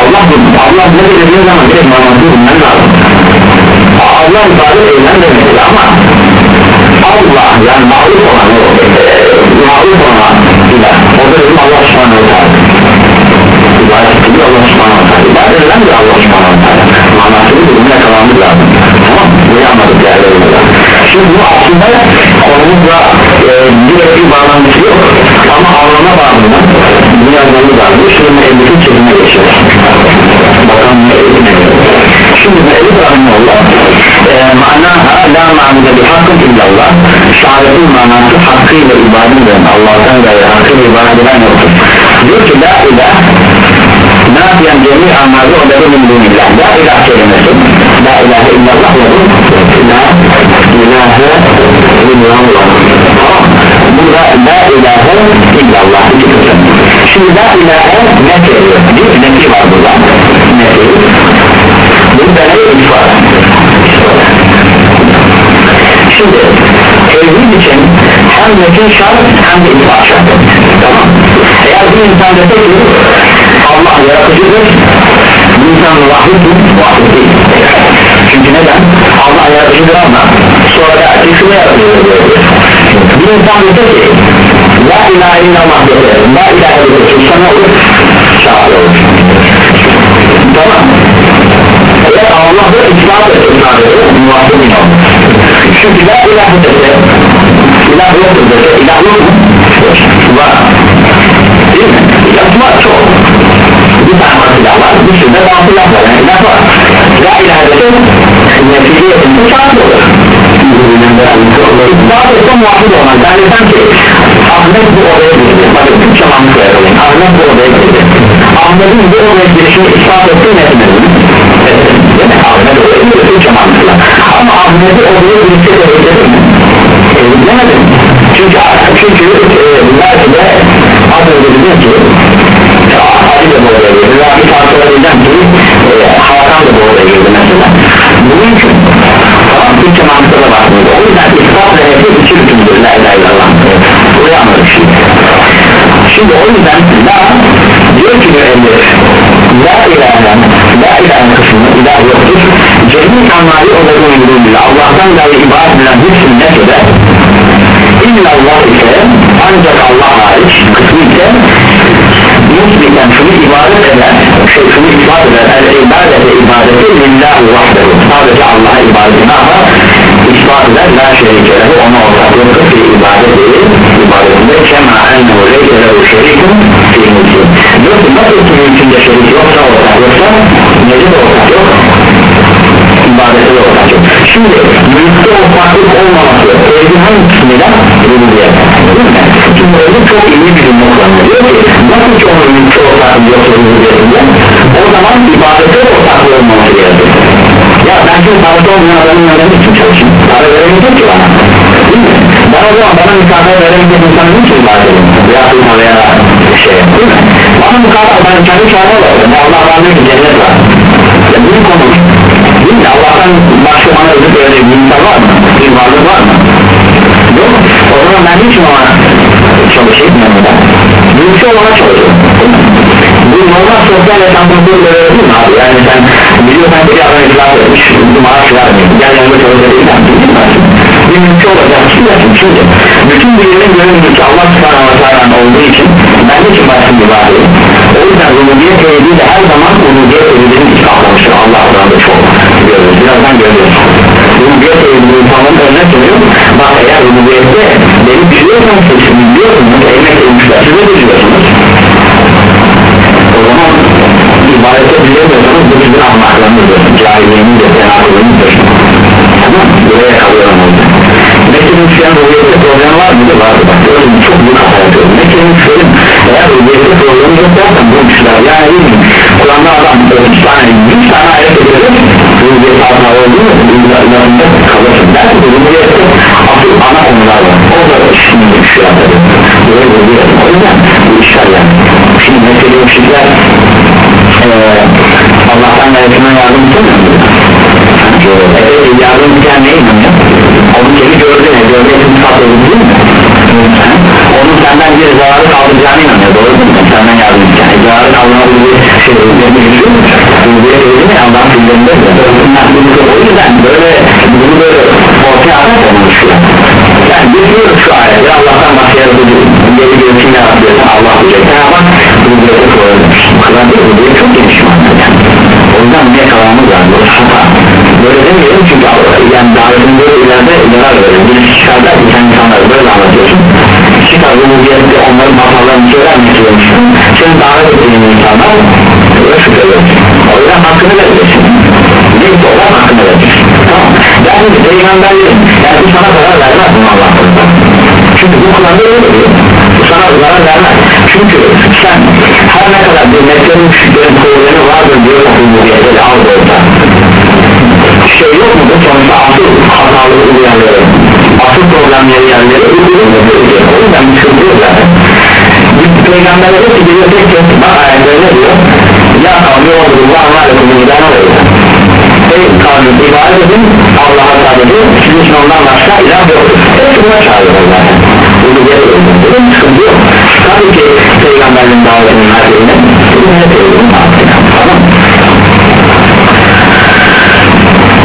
Allah Allah ne dediğiniz zaman direkt manasını bilmen lazım. Allah ibadet eylen demektir ama Allah yani mağlup olan o e, mağlup olan ilah o da bizim Allah subhanahu teala ibadet ediyor Allah subhanahu teala ibadet eden de Allah subhanahu teala manasını bilmeye yakalamamız lazım anladık değerli oyuncular şimdi bu aslında konumuzla e, direkt bir bağlantısı yok. Ama anlama bağımından bunu yazmamız lazım şimdi müellifi çözüme geçiyoruz bakalım müellif ne şimdi müellif rahimullah e, manaha la ma'bude bi hakkın illallah. Şehadetin manası hakkıyla ibadet eden Allah'tan gayrı hakkıyla ibadet eden yoktur. Diyor ki la ilah nafiyen cemi amalı o da min dunillah. La ilah kelimesi la ilahe illallah ve la ilahe illallah. Burada la ilahe illallah. Şimdi la ilahe ne geliyor bir nefi var burada. Nefi burada ne ifade şimdi tevhid metin şart hem de ispat şart. Tamam. Eğer bir insan dese ki Allah yaratıcıdır bu insan vahiddir vahid değil çünkü neden? Allah yaratıcıdır ama sonra da şunu yaratıyor bir insan dese ki La ilahe illallah dese La ilahe illallah sana olur şahit olur tamam. Eğer Allah'ı ispat etse muvaffak bin olur çünkü la ilahe dese ilah yoktur dese ilah yok mu? var. Değil mi? var çok bir tane var ilah var bir sürü de bazı ilah var yani ilah var la ilahe dese nefiliyetin şahit olur ispat etse muvaffak olmaz ben desem ki Ahmet bu odaya girdi bakın Türkçe mantık verelim Ahmet bu odaya girdi Ahmet'in bu odaya girişini ispat etti mi etmedi mi? değil mi? Ahmet odaya girdi Türkçe mantıkla ama Ahmet'i odaya girişi de ekledi mi? Eklemedim çünkü çünkü e, belki de az önce dedim ki Ali de bu odaya girdi Rafi ortaklık yoksa rububiyetinde o zaman ibadete de ortaklık olmaması gerekir ya ben şimdi parası olmayan adamın yanında için çalışayım para veremeyecek ki bana. Değil mi? ben o zaman bana mükafat veremeyecek insanın için ibadet edeyim veya kılma veya şey değil mi? bana mükafat ben kendi çağrı olayım Allah bana ki cennet var. Ya bunu konuş değil mi? Allah'tan başka bana özür öyle bir insan var mı? bir varlık var mı? yok. O zaman ben niçin ona çalışayım? Yanında? Mülkü olana çalışıyorum normal sosyal yaşantımızda böyle değil mi abi? yani sen biliyorsan ki adam iflas etmiş bu maaş vermiyor gel yanında çalışabilirsen değil mi? bir mülkü olacak kim yapın şimdi bütün birinin gönül mülkü Allah subhanahu wa olduğu için ben niçin başım bir var o yüzden rububiyet tevhidi de her zaman rububiyet tevhidini ispatlamıştır Allah adına çok görüyoruz. Birazdan görüyoruz. Rububiyet tevhidi insanların önüne sunuyor bak eğer rububiyette beni biliyorsan sesini sizin ahmaklarınızdır cahilliğinizdir tenakılınızdır tamam buraya kalıyorum o yüzden Mekke'nin Müslüman rubiyette problem var mıydı? Vardı. Bak gördüm çok büyük hata yapıyorum Mekke'nin Müslüman eğer rubiyette problemi yok dersen bu kişiler yani? Kur'an'da adam 3 tane 100 tane ayet ediyor rubiyet altına olduğu? Rubiyetlerinde kalırsın. Dersin ki rubiyette asıl ana konular var. O da şimdi şu tabi böyle rubiyet o yüzden bu işler yani. Şimdi Mekke'li müşrikler ee, Allah'tan yarısından yardım istemiyor mu? Evet yardım isteyen neye inanıyor? Onun seni gördüğüne, gördüğüne sıfat edildi mi? Onun senden bir zararı kaldıracağına inanıyor, doğru mu? Senden yardım isteyen, e, zararı kaldırmadığı bir şey üzerinde yürüyor mu? Rüzgâr edildi mi? Allah'ın filmlerinde? O yüzden böyle, bunu böyle ortaya atak olmuşuyor. Yani biliyoruz şu ayeti, Allah'tan başka yaratıcı, geri görüşünü yaratıyorsan Allah diyecek. Ya bak, rüzgârı koyulmuş. Bu kadar değil, rüzgârı çok geniş mantık yani. Yüzden ne kavramız var, bu hata. Böyle demiyorum çünkü yani davetin böyle ileride zarar verir. Bir çıkarda sen insanları böyle anlatıyorsun. Çıkar rububiyette onların hatalarını istiyormuşsun. Senin davet ettiğin insanlar böyle şüpheliyorsun. O yüzden hakkını vereceksin. Neyse olan hakkını vereceksin. Tamam. Yani peygamberlerin yani bu sana zarar vermez bunu Allah'tan. Çünkü bu Kur'an'da öyle. Sana zarar vermez. Çünkü sen her ne kadar bir Mekke'nin müşriklerin problemi vardır diyor rububiyette de al orada. Şey yok mu bu sonuçta? Asıl hatalı uyanları asıl problemleri yerleri o yüzden sıkıntı yok zaten. Peygamberler hepsi geliyor tek tek bak ayetleri ne diyor? Ya kavmi oldu bu anlarla oluyor ey kavmi ibadet edin Allah'a sadece sizin için ondan başka ilah yoktur hepsi buna çağırıyor zaten öldürüye öldürdü sıkıntı yok tabii ki peygamberin davetinin bunu hep öldürdüm tamam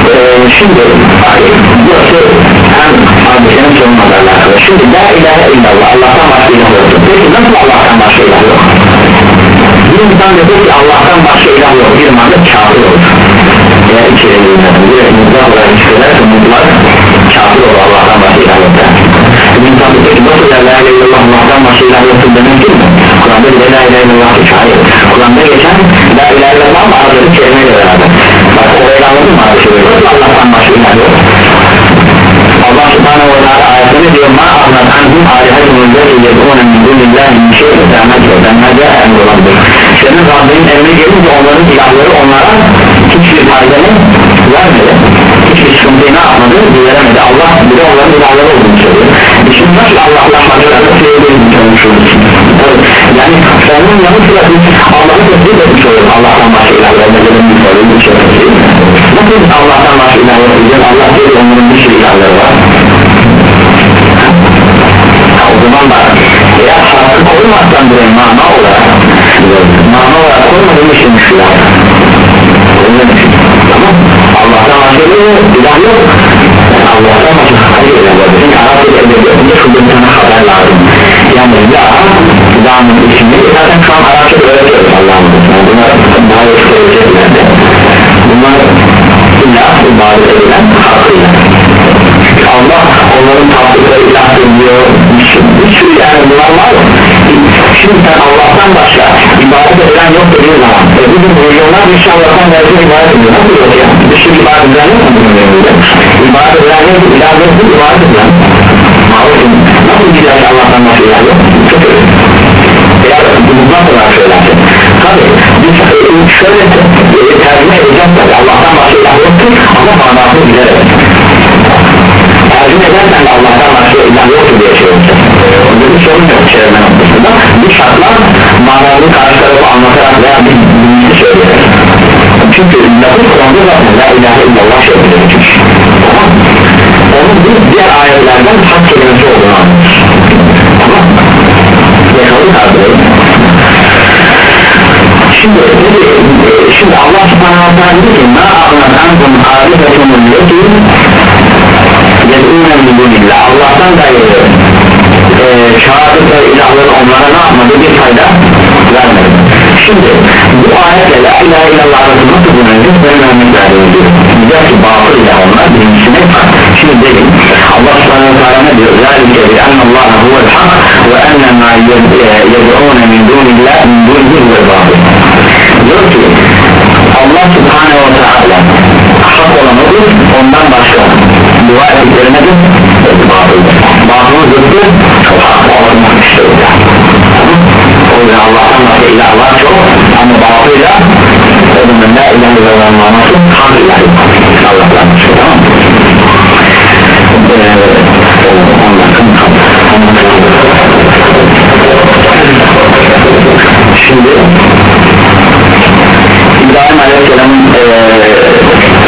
ee, şimdi burası hem hadisenin sonuna alakalı şimdi la ilahe illallah Allah'tan başka ilah yoktur peki nasıl Allah'tan başka ilah yok. Bir insan dedi ki Allah'tan başka ilah yok bir anda kafir olur eğer içeri girmeden bir elimizde olarak söylerse mutlak kafir olur. Allah'tan başka ilah yok bir insan dedi ki nasıl la ilahe illallah Allah'tan başka ilah yoktur demek değil mi Kur'an'da bir la ilahe illallah hiç hayır Kur'an'da geçen la ilahe illallah ama aradaki kelimeyle beraber bak orayı anladın mı abi şey nasıl Allah'tan başka ilah yok Allah subhanahu wa ta'ala ayetini diyor ma ahmet anhum alihatum elleti yed'una min dunillahi min şeyin ta'met ve ta'mede emrolabdır senin Rabbinin emri gelince onların ilahları onlara hiçbir faydanı vermedi hiçbir sıkıntıyı ne yapmadı veremedi Allah bir de onların ilahları olduğunu söylüyor E şimdi nasıl Allah'laşmaklarını sevdiğini konuşuyoruz yani onun yanı sıra biz Allah'ı tesbih etmiş oluyoruz Allah'tan başka bir şey nasıl biz Allah'tan başka ilah yapacağız Allah diyor onların bir sürü ilahları var. O zaman da eğer farkı koymazsan buraya mana olarak mana olarak koymadığım için şu ya tamam. Allah'tan başka bir ilah yok yani Allah'tan başka hayır ilah yok çünkü Arapça edebiyatında şurada bir tane haber lazım yani la Allah'ın ismini zaten şu an Arapçada öğretiyoruz Allah'ın ismini bunlar daha Allah onların tatlıkları ilah ediyor bir sürü yani bunlar var. Şimdi sen Allah'tan başka ibadet edilen yok dediğin zaman e bugün milyonlar bir şey Allah'tan başka ibadet ediyor. Nasıl yok ya bir sürü ibadet edilen yok mu bunun önünde? İbadet edilen yok ilah yok bu ibadet Mağrursun nasıl bir ilahi Allah'tan başka ilah yok? Çok öyle eğer bundan sonra söylerse. Tabi biz şöyle tercüme edeceğiz Allah'tan başka ilah yoktur ama manasını bilerek tercüme edersen de Allah'tan başka ilah yoktur diye şey olacak onda bir sorun yok çevirme noktasında bu şartlar manalı karşı tarafı anlatarak veya bir bilgisi söyleyerek çünkü lafız Kur'an'da zaten la ilahe illallah şeklinde geçmiş tamam onun bir diğer ayetlerden hak kelimesi olduğunu anlıyoruz. Tamam. Yakalım kardeşim şimdi şimdi Allah subhanahu wa ta'ala diyor ki ma a'lan ankum arifetumul leti yed'ûne min dunillah Allah'tan gayrı e, çağırdıkları ilahları onlara ne yapmadı? Bir fayda vermedi. Şimdi bu ayetle la ilahe illallah arasında nasıl bulunacak benim örnek verdiğim gibi diyecek ki batıl ile onlar birincisine şimdi dedim Allah subhanahu wa ta'ala ne diyor? Zâlike bi ennallâhe huvel hak ve enne ma yed'ûne min dunillah min dunihi huvel batıl diyor ki Allah subhanahu wa ta'ala hak olan odur ondan başka dua ettiklerine de batıldır batılı zıttı çok hak olmak işte. O yüzden Allah'tan başka ilahlar çok ama batıyla onun la ilahe illallah manası hak ilahi Allah'tan başka tamam mı? şimdi İbrahim Aleyhisselam'ın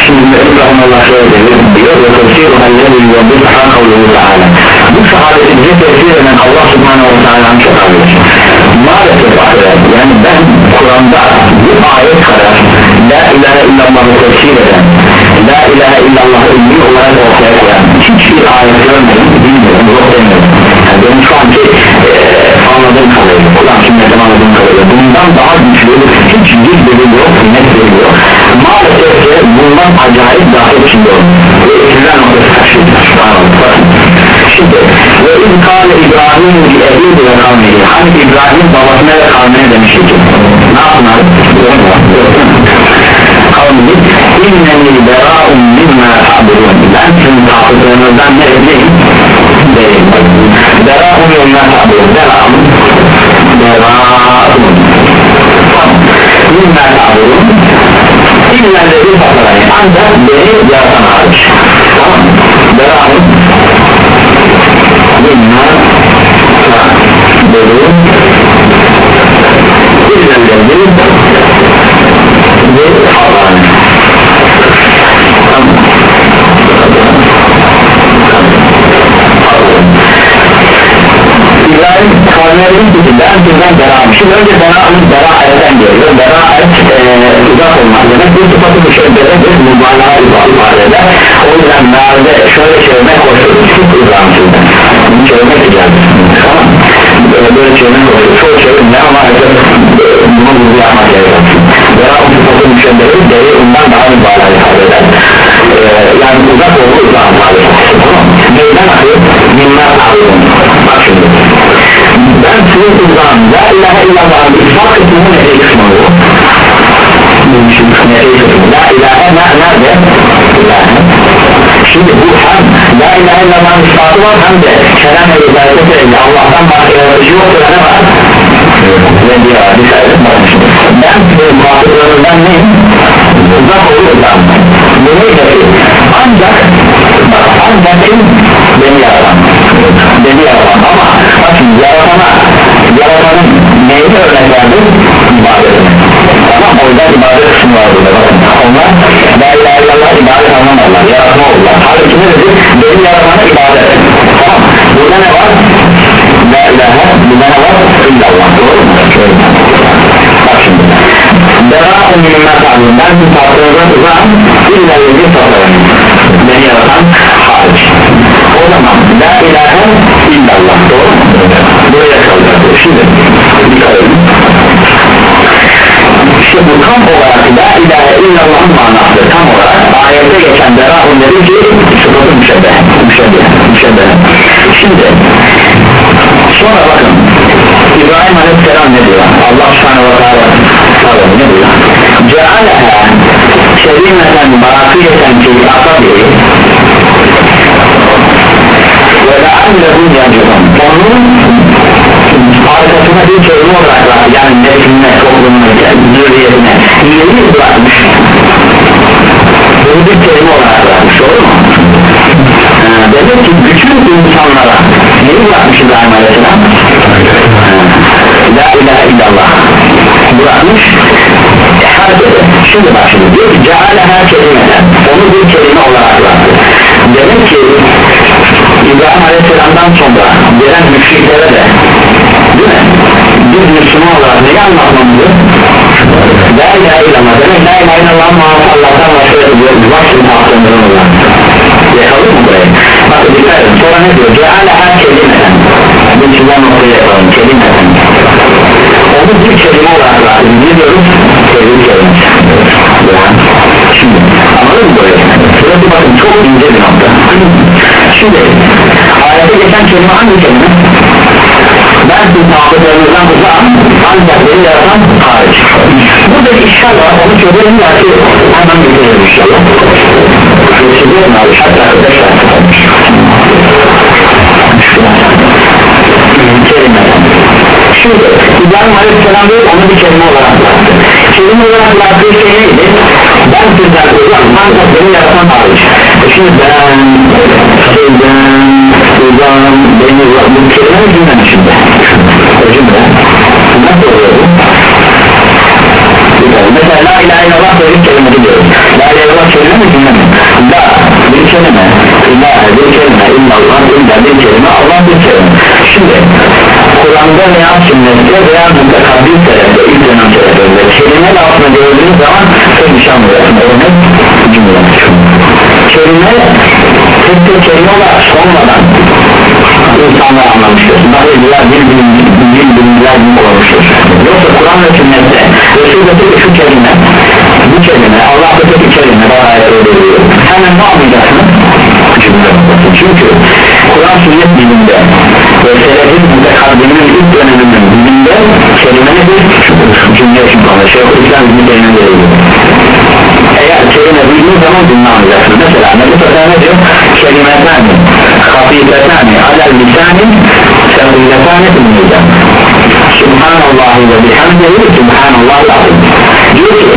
şimdi İbrahim Allah şöyle diyor ve tefsiruha lezi yubbiha kavluhu ta'ala bu sahabeti bize tefsir eden Allah subhanahu wa ta'ala'nın çok ağır maalesef arkadaşlar yani ben Kur'an'da bu ayet kadar La ilahe illallah'ı tefsir eden La ilahe illallah ünlü olarak ortaya koyan hiçbir ayet görmedim bilmiyorum yok demiyorum. Yani benim şu anki e, anladığım kadarıyla Kur'an sünnetten anladığım kadarıyla bundan daha güçlü hiç bir delil yok net delil yok ki bundan acayip daha içinde ve ikizler noktası taşıyacak şimdi ve İzkâle İbrahim bir ehli ve kavmihi hani İbrahim babasına ve kavmine demişti ki ne yapmalı? kavmihi inneni berâ'un mimma ta'budun ben sizin tapıdığınızdan ne edeyim? değilim berâ'un mimma ta'budun berâ'un. Berâ'un. Mimma ta'budun dedi fatarayı ancak beni yaratan hariç tamam berâ'un mimma ta'budun illa anlayabildiğim şekilde en türden bera'ım şimdi önce bera'nın bera'etten geliyor bera'et e, uzak olmak demek bu sıfatı müşebbede bir mübalağa ifade eder o yüzden mealde şöyle çevirmek hoştur sık uzağım sizden bunu çevirmek geldi. Tamam. Böyle, çevirmek hoştur çoğu çevirme ama bunu bunu yapmak gerekiyor. Bera'ın sıfatı müşebbede deri ondan daha mübalağa ifade eder. Yani uzak olduğu uzağım ifade eder. Tamam. Neyden akıyor minnet akıyor. Bak şimdi ben sizin uzağım la ilahe illallah'ın ispat kısmını ne kısmı bu la ilahe ne, nerede? Şimdi bu hem la ilahe illallah'ın ispatı var hem de kerem ve ibadete ile Allah'tan başka yaratıcı ne var? Ne diyor bir sayede bakmışım ben sizin muhafızlarından neyim? Uzak olursam bu ne demek ancak ancak beni yaratan beni yaratan ama bakın yaratana yaratanın neyini örnek verdi ibadetine tamam o yüzden ibadet kısmı var burada. Bakın onlar la ilahe illallah ibadet anlamadılar yaratma oldular. Halbuki ne dedi? Beni yaratana ibadet. Tamam burada ne var? La ilahe burada ne var illallah. Doğru mu? bak şimdi. Bera'un minna ta'lim ben bu tatlılığından uzağım illa yedi tatlılığım beni yaratan hariç o zaman la ilahe illallah. Doğru mu? buraya kalacak. Şimdi dikkat edin. İşte tam olarak la ilahe illallah'ın manası. Tam olarak ayette geçen bera'un dedi ki sıfatı müşebbeh müşebbeh müşebbeh şimdi sonra bakın İbrahim Aleyhisselam ne diyor? Allah subhanahu wa ta'ala ne diyor? Cealeha kelimeten bakiyeten ki akabi ve leallehum yacıhum onun arkasına bir kelime olarak yani nesline, toplumuna, zürriyetine yeni bırakmış bunu bir kelime olarak bırakmış doğru mu? Ee, demek ki bütün insanlara neyi bırakmış İbrahim Aleyhisselam? Ee, La ilahe illallah bırakmış. Harf eder şimdi bak şimdi. Diyor ki cealeha kelimeden. Onu bir kelime olarak bıraktı demek ki İbrahim Aleyhisselam'dan sonra gelen müşriklere de değil mi? Biz Müslüman olarak neyi anlatmamızı? La ilahe illallah demek La ilahe illallah muhabbet Allah'tan başka ediyoruz bak şimdi aklımdan olan yakalım mı burayı? bak dikkat edin sonra ne diyor? Cealeha kelimeden bir çizen noktaya yapalım kelimeden onu bir kelime olarak ne diyoruz? Kelime kelimesi şimdi mı burayı? burası bakın çok ince bir nokta. Şimdi ayette geçen kelime hangi kelime? ben siz muhabbetlerimizden uzağım ancak beni yaratan hariç burada bir işgal var onu çözelim belki hemen bitirelim inşallah. Geçelim abi hatta arkadaşlar kelime. Şimdi İbrahim Aleyhisselam diyor onu bir kelime olarak bıraktı kelime olarak bıraktığı şey neydi? Ben sizden uzak ancak beni yaratan hariç şimdi ben sizden uzağım beni bu kelime cümlenin içinde o cümle nasıl oluyor bu mesela la ilahe illallah böyle bir kelime diyoruz la ilahe illallah kelime mi cümle mi? La bir kelime. İlahe bir kelime. İllallah illa bir kelime. Allah bir kelime. Şimdi Kur'an'da veya sünnette veya mutlakabbil tarafta ilk dönem tarafında kelime altında gördüğünüz zaman tek bir şey anlıyorsun örnek cümle kelime tek tek kelime olarak sonmadan insanlar anlamıştır. Bahriyeler bir bin binler bin olmuştur Yoksa Kur'an ve sünnette Resul'de şu kelime bu kelime Allah'ta tek kelime daha ayet ödülüyor hemen ne anlayacaksınız? cümle çünkü Kur'an sünnet dilinde ve selefin mutekaddimin ilk döneminin dilinde kelime nedir? cümle konuşuyor Şeyhülislam bir kelime değil eğer kelime bildiğiniz zaman cümle anlayacaksınız mesela Nebi Fetha ne diyor? kelimeten hafifetani alel lisani sevgiletani bilmeyeceğim Subhanallah ve bihamdihi Subhanallah lazım diyor ki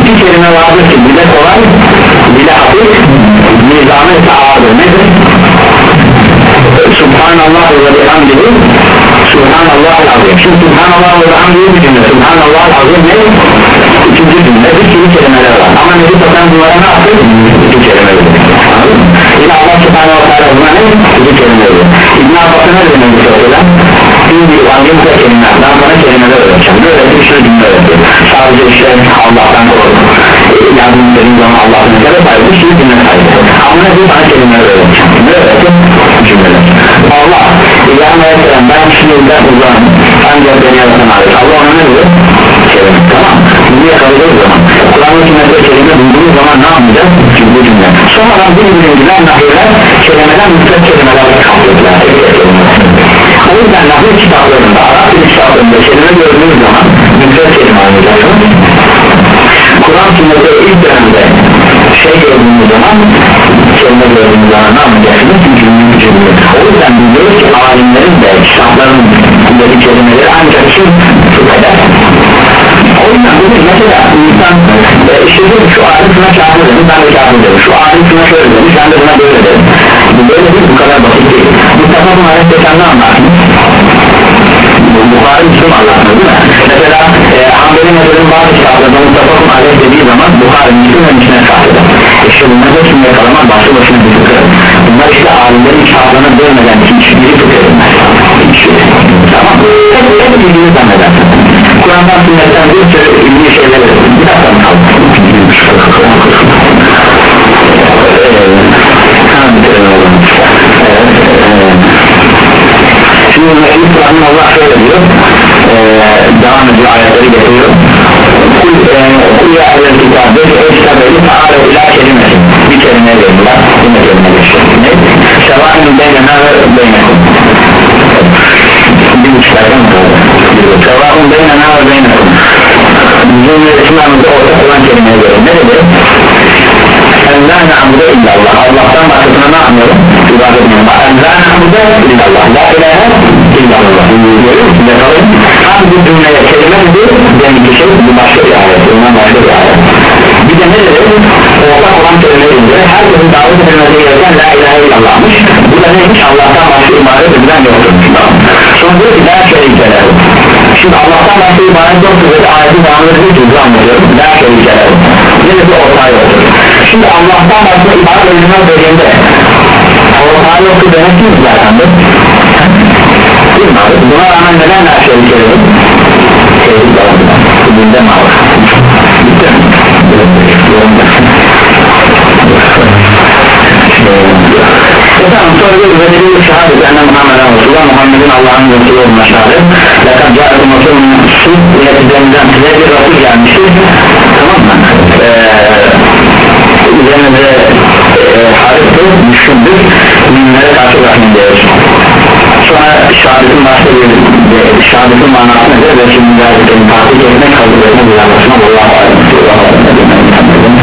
iki kelime vardır ki dile kolay dile hafif nizamı ise ağırdır nedir? Subhanallah ve bihamdihi Subhanallah azim Şimdi Subhanallah ve bihamdihi bir cümle Subhanallah azim ne? İkinci cümle bir sürü kelimeler var ama Nebi Satan bunlara ne yaptı? İki kelime dedi Yine Allah Subhanahu wa ta'ala buna ne? İki kelime dedi İbn Abbas'a ne dedi Nebi? Bir vangimde kelimeler ben sana kelimeler öğreteceğim. Böyle bir sürü cümle öğretiyor sadece işte Allah'tan korkun. Yardım istediğin zaman Allah'tan ne kadar bir sürü cümle sahibi ama ne sana kelimeler öğreteceğim. Ne öğretim cümleler Allah İlhan Aleyhisselam ben şimdiden uzağım ancak beni yaratan ait Allah ona ne diyor? Kelime. Tamam. Bunu yakaladığımız zaman Kur'an'ın sünnette kelime bulduğumuz zaman ne yapacağız? Cümle cümle. Sonradan bir bilimciler nahirler kelimeden müstet kelimeler kaptırdılar o yüzden nahir kitaplarında Arap kitaplarında kelime gördüğünüz zaman müstet kelime anlayacaksınız. Kur'an sünnette ilk dönemde şey gördüğünüz zaman kelime gördüğünüz zaman ne anlayacaksınız? Cümle cümle o yüzden biliyoruz ki alimlerin de kitapların buradaki kelimeleri ancak kim tutar o yüzden bugün mesela insan e, işte şu alim şuna kafir demiş ben de kafir dedim şu alim şuna şöyle demiş ben de buna böyle bu böyle bu kadar basit değil. Mustafa geçen ne anlarsın Bukhari Müslüm anlatmıyor değil mi? Mesela e, Hanbeli Mezar'ın bazı kitaplarında Mustafa ayet dediği zaman Bukhari Müslüm ve Müslüm'e İşte bunlar hepsini yakalamak başlı başına bir fıkır Bunlar işte alimlerin kitaplarına dönmeden hiçbiri fıkır Hiçbiri Tamam. Hep, hep bildiğini zannedersin. Kur'an'dan sünnetten bir sürü ilgili şeyler bir dakika mı kaldı? Kur'an'ın Allah şöyle diyor ee, devam ediyor ayetleri getiriyor. Kul ya ehlel kitabı ey kitap ehli ta'ala ila kelimesi. Bir kelime veriyorlar yine kelime geçiyor ne? sevâin beynena ve beynekum bir uçlardan sevâin beynena ve beynekum bizim İslam'ımızda ortak olan kelimeye göre ne dedi? La na'budu illallah Allah'tan başkasına ne yapmıyorum? ibadet etmiyorum. La na'budu illallah. La ilahe illallah. Görüyor musun? yakalım hangi cümleye kelime nedir? benimki şey bu başka bir ayet. Bundan başka bir ayet. Bir de ne dedi? ortak olan kelime deyince herkesin davet edilmesi gereken la ilahe illallah'mış. Bu da neymiş? Allah'tan başka ibadet edilen yoktur. Sonra diyor ki der şerikeler şimdi Allah'tan başka ibadet yoktur. Dedi ayetin devam ediyor ki anlatıyorum. Der şerikeler yine bir ortağı yoktur şimdi Allah'tan başka ibadet edilmez dediğinde ortağı yoktur demek değil mi? Zaten de değil mi abi? Buna rağmen neden her şey söyledim sevdik babamdan bugünde mi abi bitti mi? Efendim sonra bir vezeli şehadet enne Muhammeden Resulullah Muhammed'in Allah'ın Resulü olma şehadet Lekad ca'etum Resulü'nün su üreticilerinden size bir Resul gelmiştir Tamam mı? Ee, üzerinde e, hariftir, güçlüdür müminlere karşı rahmin diyoruz sonra şehadetin bahsediyor şehadetin manası nedir? Ve şimdi takip etmek kabul etmek uyarmasına Allah'a emanet olun